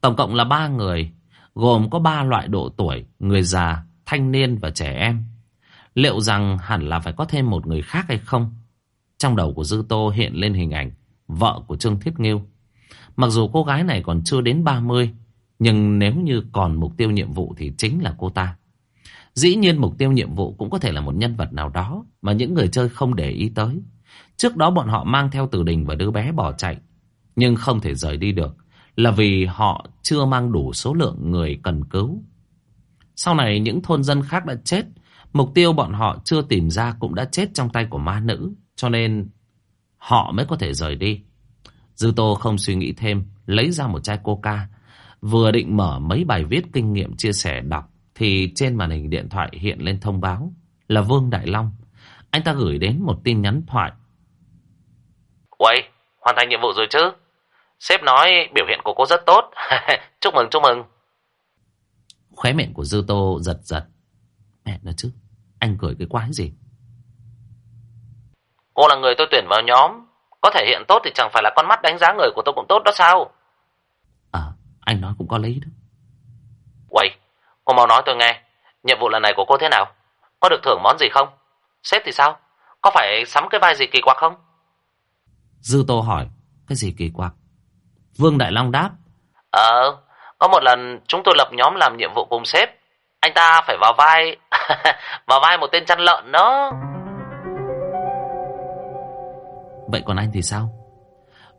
Tổng cộng là ba người, gồm có ba loại độ tuổi, người già, thanh niên và trẻ em. Liệu rằng hẳn là phải có thêm một người khác hay không? Trong đầu của Dư Tô hiện lên hình ảnh vợ của Trương Thiết Nghiêu. Mặc dù cô gái này còn chưa đến 30, nhưng nếu như còn mục tiêu nhiệm vụ thì chính là cô ta. Dĩ nhiên mục tiêu nhiệm vụ cũng có thể là một nhân vật nào đó mà những người chơi không để ý tới. Trước đó bọn họ mang theo từ đình và đứa bé bỏ chạy, nhưng không thể rời đi được là vì họ chưa mang đủ số lượng người cần cứu. Sau này những thôn dân khác đã chết, mục tiêu bọn họ chưa tìm ra cũng đã chết trong tay của ma nữ, cho nên họ mới có thể rời đi. Dư Tô không suy nghĩ thêm, lấy ra một chai coca, vừa định mở mấy bài viết kinh nghiệm chia sẻ đọc, thì trên màn hình điện thoại hiện lên thông báo là Vương Đại Long. Anh ta gửi đến một tin nhắn thoại. Uầy, hoàn thành nhiệm vụ rồi chứ? Sếp nói biểu hiện của cô rất tốt. chúc mừng, chúc mừng. Khóe miệng của Dư Tô giật giật. Mẹ nó chứ, anh cười cái quái gì? Cô là người tôi tuyển vào nhóm. Có thể hiện tốt thì chẳng phải là con mắt đánh giá người của tôi cũng tốt đó sao? À, anh nói cũng có lý đó. Uầy, cô mau nói tôi nghe. Nhiệm vụ lần này của cô thế nào? Có được thưởng món gì không? Sếp thì sao? Có phải sắm cái vai gì kỳ quặc không? Dư Tô hỏi, cái gì kỳ quặc? Vương Đại Long đáp. Ờ, có một lần chúng tôi lập nhóm làm nhiệm vụ cùng sếp. Anh ta phải vào vai, vào vai một tên chăn lợn đó. Vậy còn anh thì sao?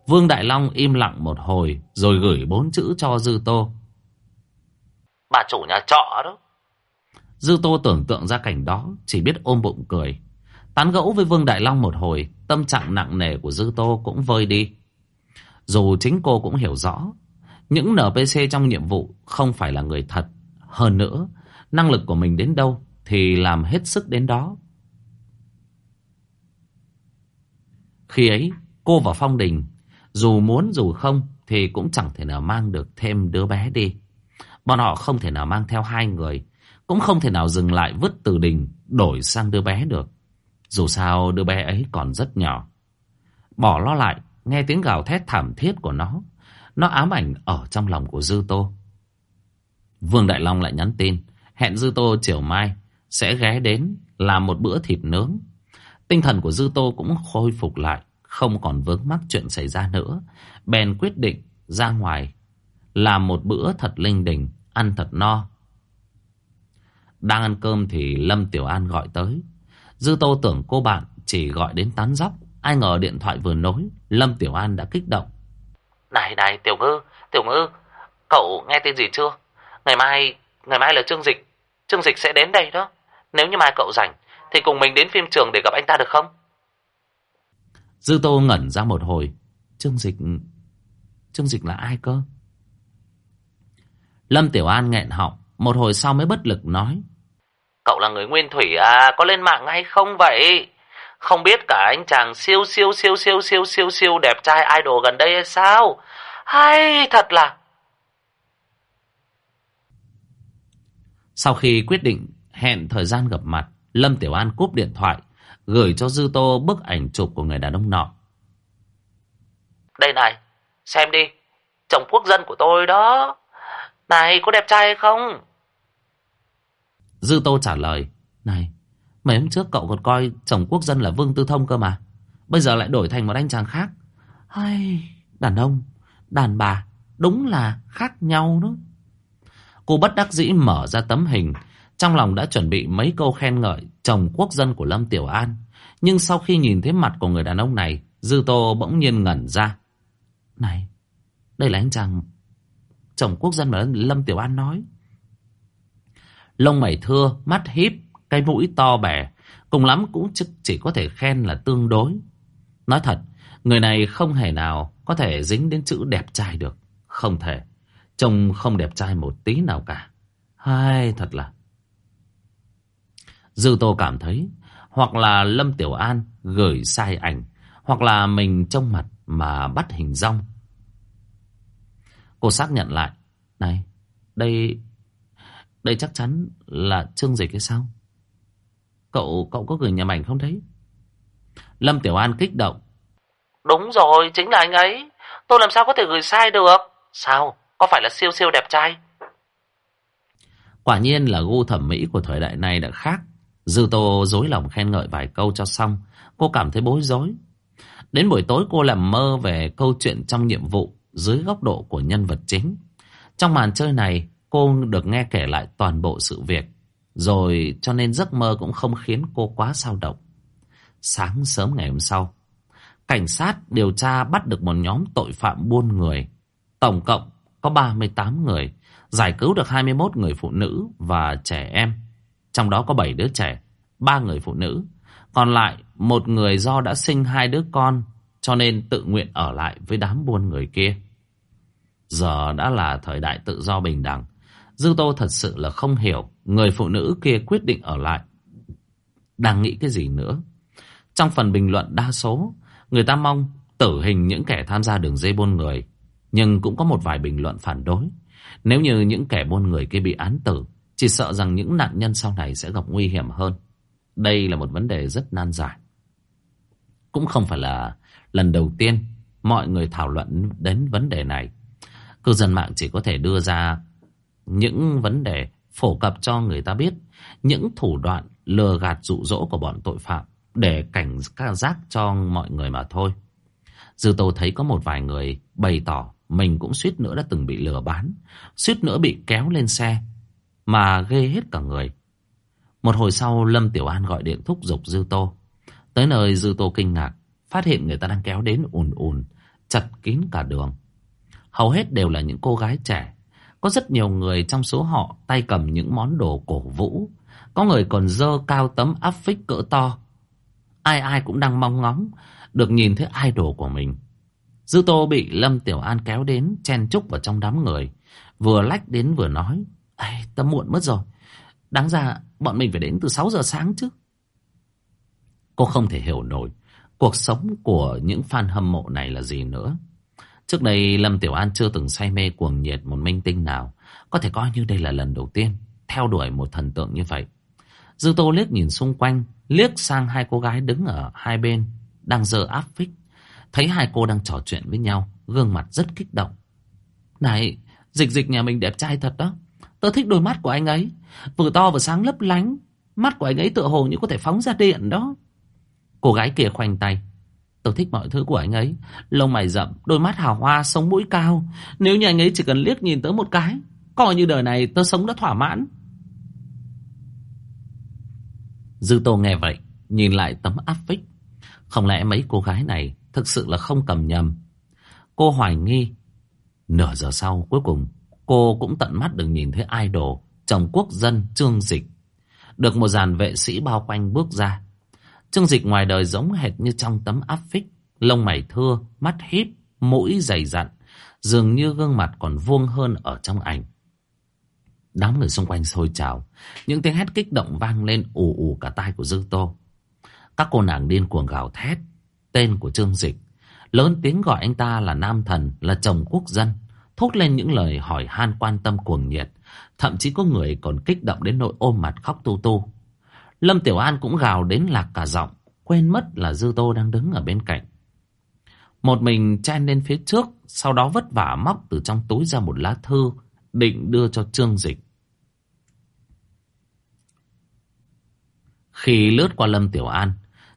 Vương Đại Long im lặng một hồi rồi gửi bốn chữ cho Dư Tô. Bà chủ nhà trọ đó. Dư Tô tưởng tượng ra cảnh đó chỉ biết ôm bụng cười. Tán gẫu với Vương Đại Long một hồi, tâm trạng nặng nề của Dư Tô cũng vơi đi. Dù chính cô cũng hiểu rõ, những NPC trong nhiệm vụ không phải là người thật. Hơn nữa, năng lực của mình đến đâu thì làm hết sức đến đó. Khi ấy, cô và Phong Đình, dù muốn dù không thì cũng chẳng thể nào mang được thêm đứa bé đi. Bọn họ không thể nào mang theo hai người, cũng không thể nào dừng lại vứt từ đình đổi sang đứa bé được. Dù sao đứa bé ấy còn rất nhỏ. Bỏ lo lại, nghe tiếng gào thét thảm thiết của nó. Nó ám ảnh ở trong lòng của Dư Tô. Vương Đại Long lại nhắn tin, hẹn Dư Tô chiều mai sẽ ghé đến làm một bữa thịt nướng. Tinh thần của Dư Tô cũng khôi phục lại, không còn vướng mắc chuyện xảy ra nữa. Bèn quyết định ra ngoài, làm một bữa thật linh đình, ăn thật no. Đang ăn cơm thì Lâm Tiểu An gọi tới. Dư Tô tưởng cô bạn chỉ gọi đến tán dóc. Ai ngờ điện thoại vừa nối, Lâm Tiểu An đã kích động. Này này Tiểu Ngư, Tiểu Ngư, cậu nghe tin gì chưa? Ngày mai, ngày mai là Trương Dịch, Trương Dịch sẽ đến đây đó. Nếu như mai cậu rảnh, thì cùng mình đến phim trường để gặp anh ta được không? Dư Tô ngẩn ra một hồi. Trương Dịch... Trương Dịch là ai cơ? Lâm Tiểu An nghẹn họng, một hồi sau mới bất lực nói. Cậu là người nguyên thủy à, có lên mạng hay không vậy? Không biết cả anh chàng siêu siêu siêu siêu siêu siêu siêu đẹp trai idol gần đây hay sao? Hay thật là... Sau khi quyết định hẹn thời gian gặp mặt, Lâm Tiểu An cúp điện thoại, gửi cho Dư Tô bức ảnh chụp của người đàn ông nọ. Đây này, xem đi, chồng quốc dân của tôi đó. Này, có đẹp trai hay không? Dư Tô trả lời, này, mấy hôm trước cậu còn coi chồng quốc dân là Vương Tư Thông cơ mà. Bây giờ lại đổi thành một anh chàng khác. Hay, đàn ông, đàn bà, đúng là khác nhau đó. Cô bất đắc dĩ mở ra tấm hình, trong lòng đã chuẩn bị mấy câu khen ngợi chồng quốc dân của Lâm Tiểu An. Nhưng sau khi nhìn thấy mặt của người đàn ông này, Dư Tô bỗng nhiên ngẩn ra. Này, đây là anh chàng chồng quốc dân mà Lâm Tiểu An nói. Lông mày thưa, mắt híp, cái mũi to bẻ, cùng lắm cũng chỉ có thể khen là tương đối. Nói thật, người này không hề nào có thể dính đến chữ đẹp trai được. Không thể. Trông không đẹp trai một tí nào cả. Hay thật là... Dư Tô cảm thấy Hoặc là Lâm Tiểu An gửi sai ảnh Hoặc là mình trông mặt mà bắt hình rong Cô xác nhận lại Này Đây Đây chắc chắn là Trương Dịch hay sao Cậu cậu có gửi nhà ảnh không đấy? Lâm Tiểu An kích động. Đúng rồi chính là anh ấy. Tôi làm sao có thể gửi sai được? Sao? Có phải là siêu siêu đẹp trai? Quả nhiên là gu thẩm mỹ của thời đại này đã khác. Dư Tô dối lòng khen ngợi vài câu cho xong. Cô cảm thấy bối rối. Đến buổi tối cô làm mơ về câu chuyện trong nhiệm vụ dưới góc độ của nhân vật chính. Trong màn chơi này, cô được nghe kể lại toàn bộ sự việc. Rồi cho nên giấc mơ cũng không khiến cô quá sao động. Sáng sớm ngày hôm sau, cảnh sát điều tra bắt được một nhóm tội phạm buôn người. Tổng cộng có 38 người, giải cứu được 21 người phụ nữ và trẻ em. Trong đó có 7 đứa trẻ, 3 người phụ nữ. Còn lại một người do đã sinh hai đứa con cho nên tự nguyện ở lại với đám buôn người kia. Giờ đã là thời đại tự do bình đẳng. Dư Tô thật sự là không hiểu người phụ nữ kia quyết định ở lại. Đang nghĩ cái gì nữa? Trong phần bình luận đa số, người ta mong tử hình những kẻ tham gia đường dây buôn người. Nhưng cũng có một vài bình luận phản đối. Nếu như những kẻ buôn người kia bị án tử, chỉ sợ rằng những nạn nhân sau này sẽ gặp nguy hiểm hơn. Đây là một vấn đề rất nan giải. Cũng không phải là lần đầu tiên mọi người thảo luận đến vấn đề này. Cư dân mạng chỉ có thể đưa ra những vấn đề phổ cập cho người ta biết những thủ đoạn lừa gạt dụ dỗ của bọn tội phạm để cảnh giác cho mọi người mà thôi. Dư Tô thấy có một vài người bày tỏ mình cũng suýt nữa đã từng bị lừa bán, suýt nữa bị kéo lên xe, mà ghê hết cả người. Một hồi sau Lâm Tiểu An gọi điện thúc giục Dư Tô. Tới nơi Dư Tô kinh ngạc, phát hiện người ta đang kéo đến ùn ùn, chặt kín cả đường. Hầu hết đều là những cô gái trẻ. Có rất nhiều người trong số họ tay cầm những món đồ cổ vũ. Có người còn dơ cao tấm áp phích cỡ to. Ai ai cũng đang mong ngóng được nhìn thấy idol của mình. Dư Tô bị Lâm Tiểu An kéo đến chen chúc vào trong đám người. Vừa lách đến vừa nói. "ai, ta muộn mất rồi. Đáng ra bọn mình phải đến từ 6 giờ sáng chứ. Cô không thể hiểu nổi cuộc sống của những fan hâm mộ này là gì nữa. Trước đây Lâm Tiểu An chưa từng say mê cuồng nhiệt một minh tinh nào. Có thể coi như đây là lần đầu tiên theo đuổi một thần tượng như vậy. Dư Tô liếc nhìn xung quanh, liếc sang hai cô gái đứng ở hai bên, đang giơ áp phích. Thấy hai cô đang trò chuyện với nhau, gương mặt rất kích động. Này, dịch dịch nhà mình đẹp trai thật đó. Tớ thích đôi mắt của anh ấy, vừa to vừa sáng lấp lánh. Mắt của anh ấy tựa hồ như có thể phóng ra điện đó. Cô gái kia khoanh tay. Tôi thích mọi thứ của anh ấy. Lông mày rậm, đôi mắt hào hoa, sống mũi cao. Nếu như anh ấy chỉ cần liếc nhìn tới một cái, coi như đời này tôi sống đã thỏa mãn. Dư Tô nghe vậy, nhìn lại tấm áp phích. Không lẽ mấy cô gái này thực sự là không cầm nhầm. Cô hoài nghi. Nửa giờ sau, cuối cùng, cô cũng tận mắt được nhìn thấy idol chồng quốc dân Trương Dịch. Được một dàn vệ sĩ bao quanh bước ra. Trương Dịch ngoài đời giống hệt như trong tấm áp phích, lông mày thưa, mắt híp, mũi dày dặn, dường như gương mặt còn vuông hơn ở trong ảnh. Đám người xung quanh sôi trào, những tiếng hét kích động vang lên ù ù cả tai của Dư Tô. Các cô nàng điên cuồng gào thét, tên của Trương Dịch, lớn tiếng gọi anh ta là nam thần, là chồng quốc dân, thốt lên những lời hỏi han quan tâm cuồng nhiệt, thậm chí có người còn kích động đến nỗi ôm mặt khóc tu tu. Lâm Tiểu An cũng gào đến lạc cả giọng, quên mất là Dư Tô đang đứng ở bên cạnh. Một mình chen lên phía trước, sau đó vất vả móc từ trong túi ra một lá thư, định đưa cho Trương Dịch. Khi lướt qua Lâm Tiểu An,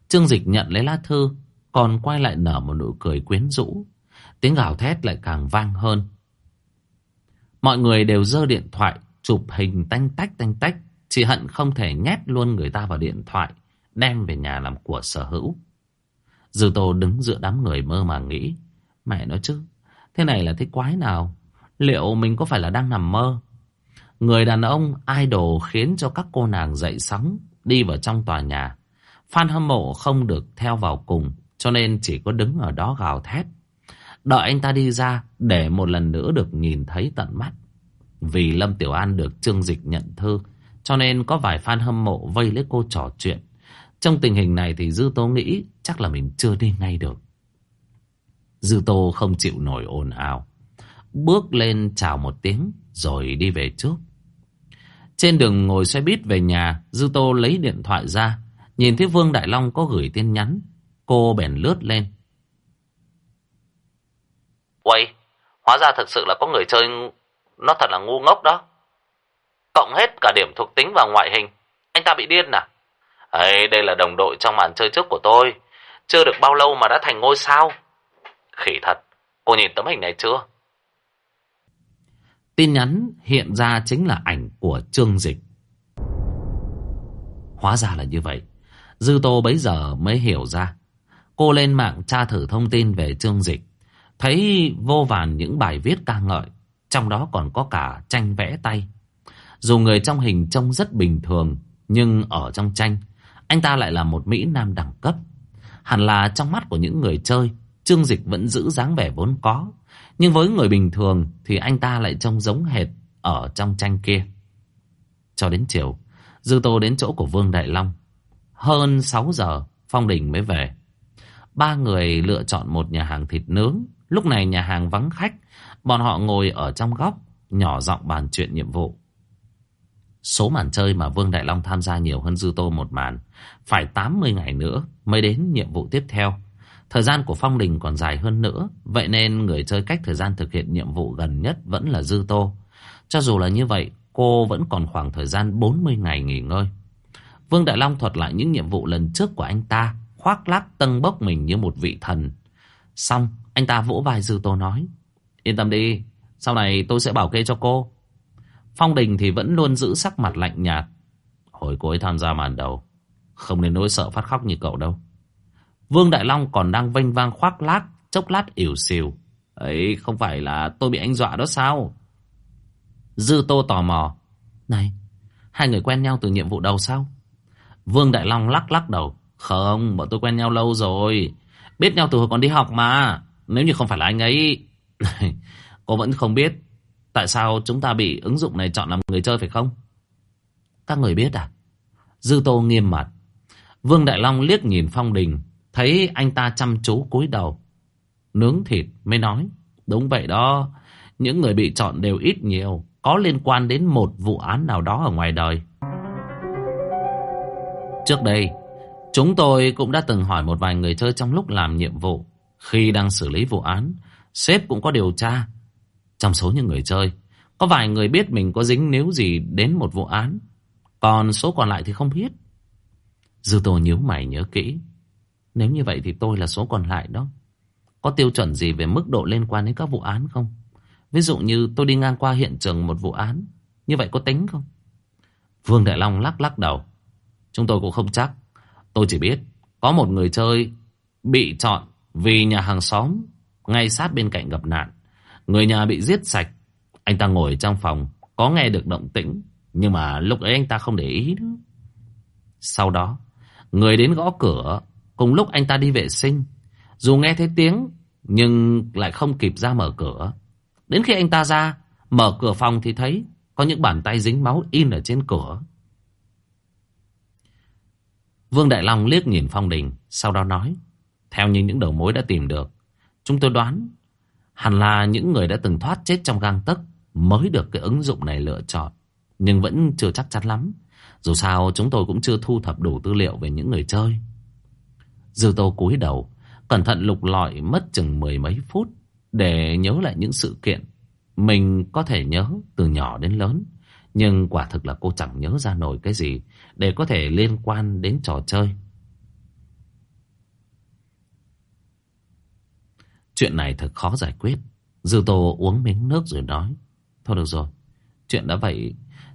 Trương Dịch nhận lấy lá thư, còn quay lại nở một nụ cười quyến rũ. Tiếng gào thét lại càng vang hơn. Mọi người đều giơ điện thoại, chụp hình tanh tách tanh tách, chỉ hận không thể nhét luôn người ta vào điện thoại, đem về nhà làm của sở hữu. Dư Tô đứng giữa đám người mơ mà nghĩ. Mẹ nói chứ, thế này là thế quái nào? Liệu mình có phải là đang nằm mơ? Người đàn ông idol khiến cho các cô nàng dậy sóng đi vào trong tòa nhà. Fan hâm mộ không được theo vào cùng, cho nên chỉ có đứng ở đó gào thét. Đợi anh ta đi ra để một lần nữa được nhìn thấy tận mắt. Vì Lâm Tiểu An được Trương Dịch nhận thư, cho nên có vài fan hâm mộ vây lấy cô trò chuyện. Trong tình hình này thì Dư Tô nghĩ chắc là mình chưa đi ngay được. Dư Tô không chịu nổi ồn ào. Bước lên chào một tiếng rồi đi về trước. Trên đường ngồi xe buýt về nhà, Dư Tô lấy điện thoại ra. Nhìn thấy Vương Đại Long có gửi tin nhắn. Cô bèn lướt lên. Uầy, hóa ra thực sự là có người chơi nó thật là ngu ngốc đó. Cộng hết cả điểm thuộc tính và ngoại hình. Anh ta bị điên à? Ấy, đây là đồng đội trong màn chơi trước của tôi. Chưa được bao lâu mà đã thành ngôi sao. Khỉ thật, cô nhìn tấm hình này chưa? Tin nhắn hiện ra chính là ảnh của Trương Dịch. Hóa ra là như vậy. Dư Tô bấy giờ mới hiểu ra. Cô lên mạng tra thử thông tin về Trương Dịch. Thấy vô vàn những bài viết ca ngợi. Trong đó còn có cả tranh vẽ tay. Dù người trong hình trông rất bình thường. Nhưng ở trong tranh, anh ta lại là một Mỹ Nam đẳng cấp. Hẳn là trong mắt của những người chơi, Trương Dịch vẫn giữ dáng vẻ vốn có. Nhưng với người bình thường thì anh ta lại trông giống hệt ở trong tranh kia. Cho đến chiều, Dư Tô đến chỗ của Vương Đại Long. Hơn 6 giờ, Phong Đình mới về. Ba người lựa chọn một nhà hàng thịt nướng. Lúc này nhà hàng vắng khách. Bọn họ ngồi ở trong góc, nhỏ giọng bàn chuyện nhiệm vụ. Số màn chơi mà Vương Đại Long tham gia nhiều hơn Dư Tô một màn. Phải 80 ngày nữa mới đến nhiệm vụ tiếp theo. Thời gian của Phong Đình còn dài hơn nữa, vậy nên người chơi cách thời gian thực hiện nhiệm vụ gần nhất vẫn là Dư Tô. Cho dù là như vậy, cô vẫn còn khoảng thời gian 40 ngày nghỉ ngơi. Vương Đại Long thuật lại những nhiệm vụ lần trước của anh ta, khoác lác tân bốc mình như một vị thần. Xong, anh ta vỗ vai Dư Tô nói, Yên tâm đi, sau này tôi sẽ bảo kê cho cô. Phong Đình thì vẫn luôn giữ sắc mặt lạnh nhạt. Hồi cô ấy tham gia màn đầu, không nên nỗi sợ phát khóc như cậu đâu. Vương Đại Long còn đang vênh vang khoác lác, chốc lát ỉu xìu. Ấy, không phải là tôi bị anh dọa đó sao? Dư Tô tò mò. Này, hai người quen nhau từ nhiệm vụ đầu sao? Vương Đại Long lắc lắc đầu. Không, bọn tôi quen nhau lâu rồi. Biết nhau từ hồi còn đi học mà. Nếu như không phải là anh ấy... Cô vẫn không biết tại sao chúng ta bị ứng dụng này chọn làm người chơi phải không? Các người biết à? Dư Tô nghiêm mặt. Vương Đại Long liếc nhìn Phong Đình, Thấy anh ta chăm chú cúi đầu Nướng thịt mới nói, Đúng vậy đó, Những người bị chọn đều ít nhiều, Có liên quan đến một vụ án nào đó ở ngoài đời Trước đây, Chúng tôi cũng đã từng hỏi một vài người chơi trong lúc làm nhiệm vụ Khi đang xử lý vụ án, Sếp cũng có điều tra trong số những người chơi Có vài người biết mình có dính níu gì đến một vụ án Còn số còn lại thì không biết Dư tô nhíu mày nhớ kỹ nếu như vậy thì tôi là số còn lại đó. Có tiêu chuẩn gì về mức độ liên quan đến các vụ án không? Ví dụ như tôi đi ngang qua hiện trường một vụ án. Như vậy có tính không? Vương Đại Long lắc lắc đầu. Chúng tôi cũng không chắc. Tôi chỉ biết có một người chơi bị chọn vì nhà hàng xóm ngay sát bên cạnh gặp nạn. Người nhà bị giết sạch. Anh ta ngồi trong phòng có nghe được động tĩnh. Nhưng mà lúc ấy anh ta không để ý nữa. Sau đó, người đến gõ cửa Cùng lúc anh ta đi vệ sinh Dù nghe thấy tiếng Nhưng lại không kịp ra mở cửa Đến khi anh ta ra Mở cửa phòng thì thấy Có những bàn tay dính máu in ở trên cửa Vương Đại Long liếc nhìn Phong Đình Sau đó nói Theo như những đầu mối đã tìm được Chúng tôi đoán Hẳn là những người đã từng thoát chết trong gang tấc Mới được cái ứng dụng này lựa chọn Nhưng vẫn chưa chắc chắn lắm Dù sao chúng tôi cũng chưa thu thập đủ tư liệu về những người chơi Dư Tô cúi đầu, cẩn thận lục lọi mất chừng mười mấy phút để nhớ lại những sự kiện mình có thể nhớ từ nhỏ đến lớn. Nhưng quả thực là cô chẳng nhớ ra nổi cái gì để có thể liên quan đến trò chơi. Chuyện này thật khó giải quyết. Dư Tô uống miếng nước rồi nói. Thôi được rồi, chuyện đã vậy,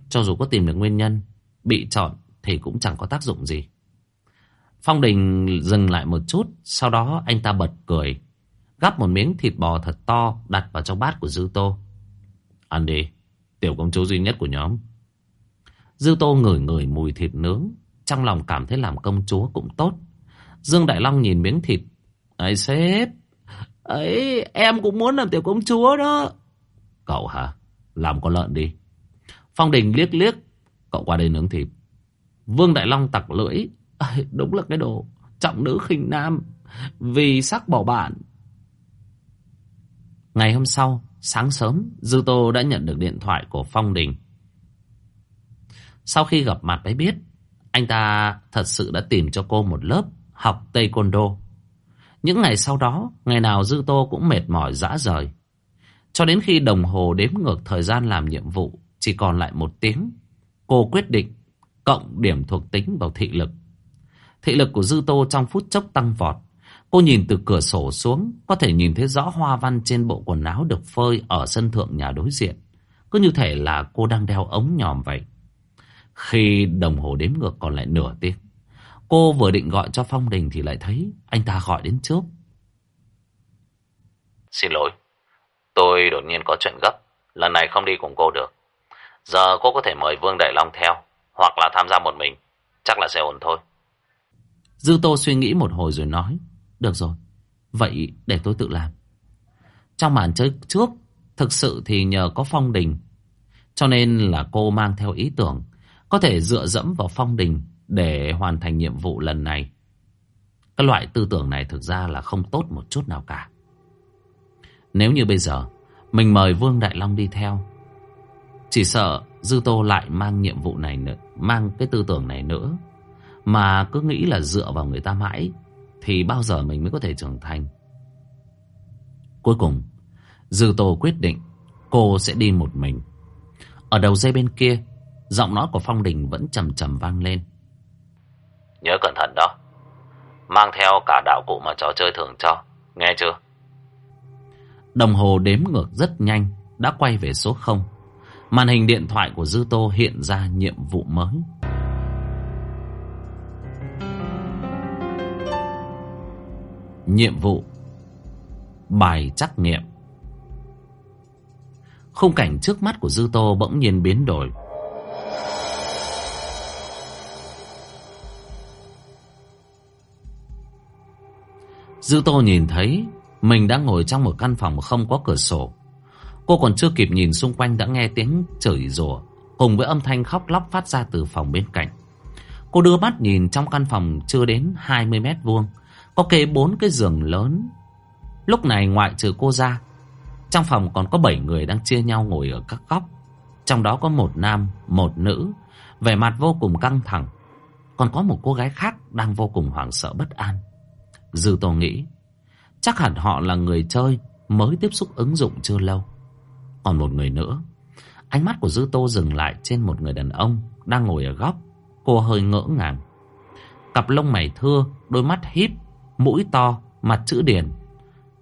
cho dù có tìm được nguyên nhân, bị chọn thì cũng chẳng có tác dụng gì. Phong Đình dừng lại một chút, sau đó anh ta bật cười. Gắp một miếng thịt bò thật to đặt vào trong bát của Dư Tô. Ăn đi, tiểu công chúa duy nhất của nhóm. Dư Tô ngửi ngửi mùi thịt nướng, trong lòng cảm thấy làm công chúa cũng tốt. Dương Đại Long nhìn miếng thịt. Ấy sếp, ấy em cũng muốn làm tiểu công chúa đó. Cậu hả? Làm con lợn đi. Phong Đình liếc liếc, cậu qua đây nướng thịt. Vương Đại Long tặc lưỡi, à, Đúng là cái đồ trọng nữ khinh nam Vì sắc bỏ bạn Ngày hôm sau Sáng sớm Dư Tô đã nhận được điện thoại của Phong Đình Sau khi gặp mặt mới biết Anh ta thật sự đã tìm cho cô một lớp Học Taekwondo những ngày sau đó Ngày nào Dư Tô cũng mệt mỏi dã rời Cho đến khi đồng hồ đếm ngược thời gian làm nhiệm vụ Chỉ còn lại một tiếng Cô quyết định Cộng điểm thuộc tính vào thị lực Thị lực của Dư Tô trong phút chốc tăng vọt Cô nhìn từ cửa sổ xuống, có thể nhìn thấy rõ hoa văn trên bộ quần áo được phơi ở sân thượng nhà đối diện. Cứ như thể là cô đang đeo ống nhòm vậy. Khi đồng hồ đếm ngược còn lại nửa tiếng, cô vừa định gọi cho Phong Đình thì lại thấy anh ta gọi đến trước. Xin lỗi, tôi đột nhiên có chuyện gấp, lần này không đi cùng cô được. Giờ cô có thể mời Vương Đại Long theo, hoặc là tham gia một mình, chắc là sẽ ổn thôi. Dư Tô suy nghĩ một hồi rồi nói. Được rồi, vậy để tôi tự làm. Trong màn chơi trước, thực sự thì nhờ có phong đình. Cho nên là cô mang theo ý tưởng có thể dựa dẫm vào phong đình để hoàn thành nhiệm vụ lần này. Cái loại tư tưởng này thực ra là không tốt một chút nào cả. Nếu như bây giờ mình mời Vương Đại Long đi theo, chỉ sợ Dư Tô lại mang nhiệm vụ này nữa, mang cái tư tưởng này nữa. Mà cứ nghĩ là dựa vào người ta mãi thì bao giờ mình mới có thể trưởng thành. Cuối cùng, Dư Tô quyết định cô sẽ đi một mình. Ở đầu dây bên kia, giọng nói của Phong Đình vẫn trầm trầm vang lên. Nhớ cẩn thận đó. Mang theo cả đạo cụ mà trò chơi thường cho. Nghe chưa? Đồng hồ đếm ngược rất nhanh, đã quay về số 0. Màn hình điện thoại của Dư Tô hiện ra nhiệm vụ mới. Nhiệm vụ Bài trắc nghiệm Khung cảnh trước mắt của Dư Tô bỗng nhiên biến đổi Dư Tô nhìn thấy Mình đang ngồi trong một căn phòng không có cửa sổ. Cô còn chưa kịp nhìn xung quanh đã nghe tiếng chửi rủa Cùng với âm thanh khóc lóc phát ra từ phòng bên cạnh. Cô đưa mắt nhìn trong căn phòng chưa đến 20 mét vuông có kê bốn cái giường lớn. Lúc này ngoại trừ cô ra Trong phòng còn có bảy người đang chia nhau ngồi ở các góc. Trong đó có một nam, một nữ Vẻ mặt vô cùng căng thẳng. Còn có một cô gái khác đang vô cùng hoảng sợ bất an. Dư Tô nghĩ Chắc hẳn họ là người chơi Mới tiếp xúc ứng dụng chưa lâu Còn một người nữa Ánh mắt của Dư Tô dừng lại trên một người đàn ông Đang ngồi ở góc Cô hơi ngỡ ngàng Cặp lông mày thưa Đôi mắt híp mũi to, mặt chữ điền.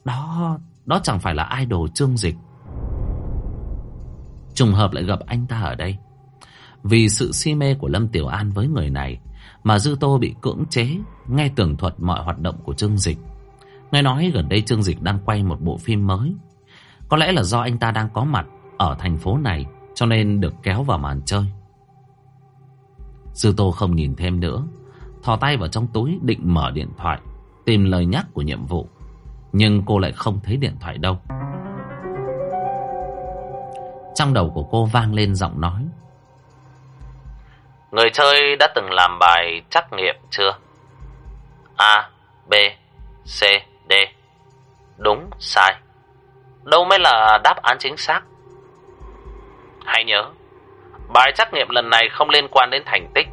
Đó, đó chẳng phải là idol trương dịch. Trùng hợp lại gặp anh ta ở đây. Vì sự si mê của Lâm Tiểu An với người này mà Dư Tô bị cưỡng chế nghe tường thuật mọi hoạt động của Trương Dịch. Nghe nói gần đây Trương Dịch đang quay một bộ phim mới. Có lẽ là do anh ta đang có mặt ở thành phố này cho nên được kéo vào màn chơi. Sư Tô không nhìn thêm nữa, thò tay vào trong túi định mở điện thoại tìm lời nhắc của nhiệm vụ. Nhưng cô lại không thấy điện thoại đâu. Trong đầu của cô vang lên giọng nói. Người chơi đã từng làm bài trắc nghiệm chưa? A, B, C, D. Đúng, sai. Đâu mới là đáp án chính xác. Hãy nhớ, bài trắc nghiệm lần này không liên quan đến thành tích,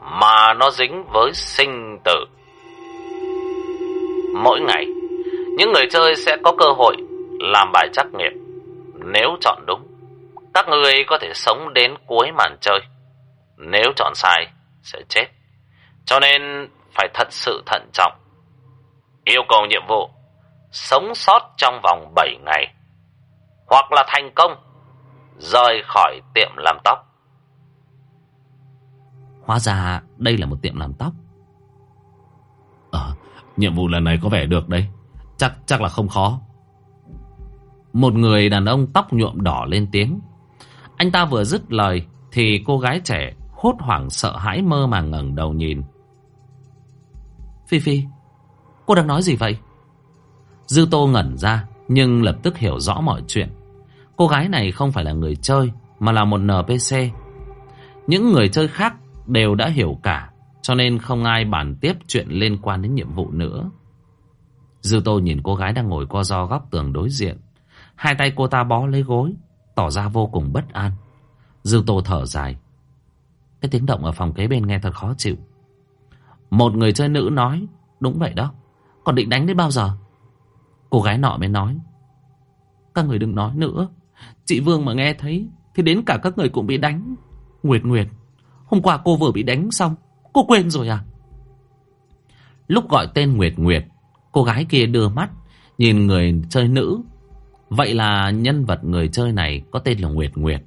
mà nó dính với sinh tử. Mỗi ngày, những người chơi sẽ có cơ hội làm bài trắc nghiệm. Nếu chọn đúng, các người có thể sống đến cuối màn chơi. Nếu chọn sai, sẽ chết. Cho nên phải thật sự thận trọng. Yêu cầu nhiệm vụ, sống sót trong vòng 7 ngày. Hoặc là thành công, rời khỏi tiệm làm tóc. Hóa ra đây là một tiệm làm tóc. Ờ, Nhiệm vụ lần này có vẻ được đấy Chắc chắc là không khó Một người đàn ông tóc nhuộm đỏ lên tiếng Anh ta vừa dứt lời Thì cô gái trẻ hốt hoảng sợ hãi mơ màng ngẩng đầu nhìn Phi Phi Cô đang nói gì vậy Dư Tô ngẩn ra Nhưng lập tức hiểu rõ mọi chuyện Cô gái này không phải là người chơi Mà là một NPC Những người chơi khác đều đã hiểu cả Cho nên không ai bàn tiếp chuyện liên quan đến nhiệm vụ nữa. Dư Tô nhìn cô gái đang ngồi co do góc tường đối diện. Hai tay cô ta bó lấy gối, tỏ ra vô cùng bất an. Dư Tô thở dài. Cái tiếng động ở phòng kế bên nghe thật khó chịu. Một người chơi nữ nói, đúng vậy đó, còn định đánh đến bao giờ? Cô gái nọ mới nói, các người đừng nói nữa, chị Vương mà nghe thấy thì đến cả các người cũng bị đánh. Nguyệt Nguyệt, hôm qua cô vừa bị đánh xong, cô quên rồi à? Lúc gọi tên Nguyệt Nguyệt, cô gái kia đưa mắt, nhìn người chơi nữ. Vậy là nhân vật người chơi này có tên là Nguyệt Nguyệt.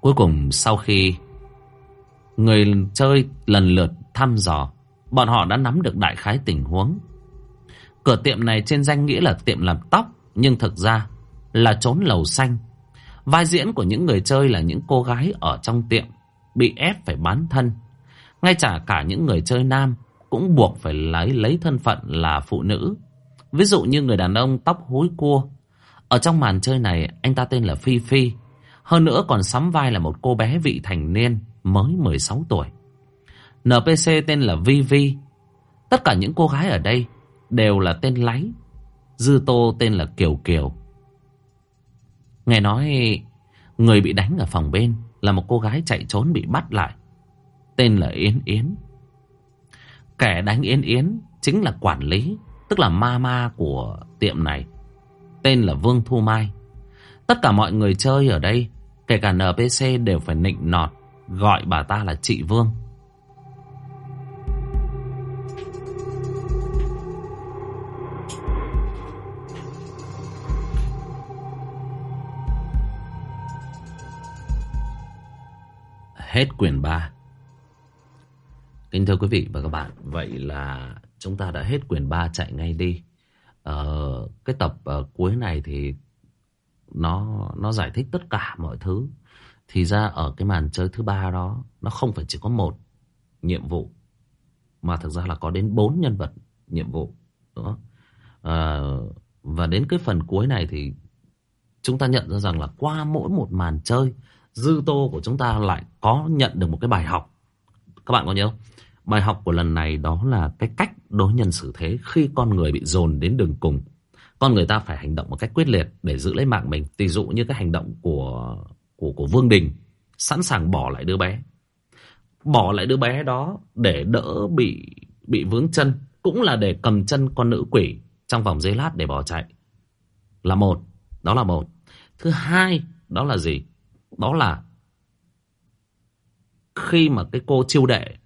Cuối cùng sau khi người chơi lần lượt thăm dò, bọn họ đã nắm được đại khái tình huống. Cửa tiệm này trên danh nghĩa là tiệm làm tóc, nhưng thực ra là trốn lầu xanh. Vai diễn của những người chơi là những cô gái ở trong tiệm bị ép phải bán thân. Ngay cả cả những người chơi nam cũng buộc phải lấy lấy thân phận là phụ nữ. Ví dụ như người đàn ông tóc hối cua. Ở trong màn chơi này anh ta tên là Phi Phi. Hơn nữa còn sắm vai là một cô bé vị thành niên mới 16 tuổi. NPC tên là Vi Vi. Tất cả những cô gái ở đây đều là tên láy. Dư Tô tên là Kiều Kiều. Nghe nói người bị đánh ở phòng bên là một cô gái chạy trốn bị bắt lại. Tên là Yến Yến. Kẻ đánh Yến Yến chính là quản lý, tức là ma ma của tiệm này. Tên là Vương Thu Mai. Tất cả mọi người chơi ở đây, kể cả NPC đều phải nịnh nọt, gọi bà ta là chị Vương. Hết quyển 3. Kính thưa quý vị và các bạn, vậy là chúng ta đã hết quyển 3 chạy ngay đi. Ờ, cái tập uh, cuối này thì nó nó giải thích tất cả mọi thứ. Thì ra ở cái màn chơi thứ ba đó nó không phải chỉ có một nhiệm vụ mà thực ra là có đến bốn nhân vật nhiệm vụ đó. À, ờ, và đến cái phần cuối này thì chúng ta nhận ra rằng là qua mỗi một màn chơi dư tô của chúng ta lại có nhận được một cái bài học. Các bạn có nhớ không? bài học của lần này đó là cái cách đối nhân xử thế khi con người bị dồn đến đường cùng. Con người ta phải hành động một cách quyết liệt để giữ lấy mạng mình. Ví dụ như cái hành động của của của vương đình, sẵn sàng bỏ lại đứa bé. Bỏ lại đứa bé đó để đỡ bị bị vướng chân, cũng là để cầm chân con nữ quỷ trong vòng giây lát để bỏ chạy. Là một. Đó là một. Thứ hai, đó là gì? Đó là khi mà cái cô chiêu đệ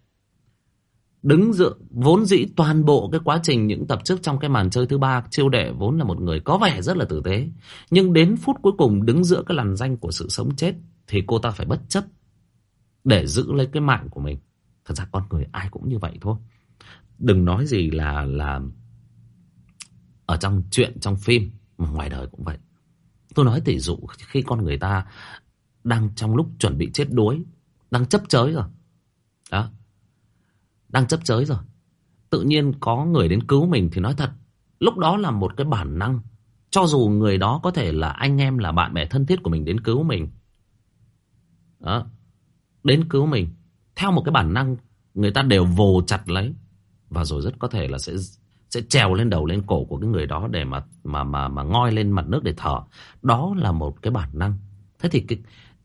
đứng dựa vốn dĩ toàn bộ cái quá trình những tập trước trong cái màn chơi thứ ba, chiêu đệ vốn là một người có vẻ rất là tử tế. Nhưng đến phút cuối cùng đứng giữa cái làn danh của sự sống chết thì cô ta phải bất chấp để giữ lấy cái mạng của mình. Thật ra con người ai cũng như vậy thôi. Đừng nói gì là là ở trong chuyện trong phim, mà ngoài đời cũng vậy. Tôi nói tỷ dụ khi con người ta đang trong lúc chuẩn bị chết đuối. Đang chấp chới rồi. Đó. Đang chấp chới rồi. Tự nhiên có người đến cứu mình thì nói thật, lúc đó là một cái bản năng. Cho dù người đó có thể là anh em, là bạn bè thân thiết của mình đến cứu mình. Đó. Đến cứu mình. Theo một cái bản năng, người ta đều vồ chặt lấy. Và rồi rất có thể là sẽ sẽ trèo lên đầu lên cổ của cái người đó để mà mà mà mà ngoi lên mặt nước để thở. Đó là một cái bản năng. Thế thì cái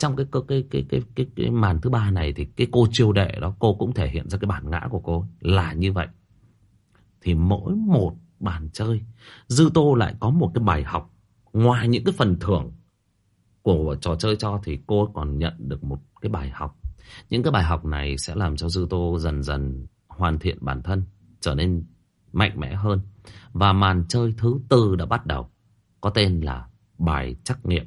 trong cái cái cái cái cái cái, cái màn thứ ba này thì cái cô chiêu đệ đó cô cũng thể hiện ra cái bản ngã của cô là như vậy. Thì mỗi một bàn chơi dư tô lại có một cái bài học. Ngoài những cái phần thưởng của trò chơi cho thì cô còn nhận được một cái bài học. Những cái bài học này sẽ làm cho dư tô dần dần hoàn thiện bản thân trở nên mạnh mẽ hơn. Và màn chơi thứ tư đã bắt đầu có tên là bài trắc nghiệm.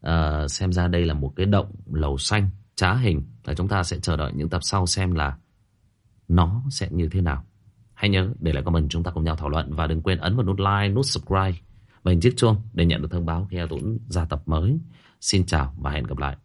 À, xem ra đây là một cái động lầu xanh trá hình. Và chúng ta sẽ chờ đợi những tập sau xem là nó sẽ như thế nào. Hãy nhớ để lại comment chúng ta cùng nhau thảo luận. Và đừng quên ấn vào nút like nút subscribe và hình chiếc chuông để nhận được thông báo khi Tuấn ra tập mới. Xin chào và hẹn gặp lại.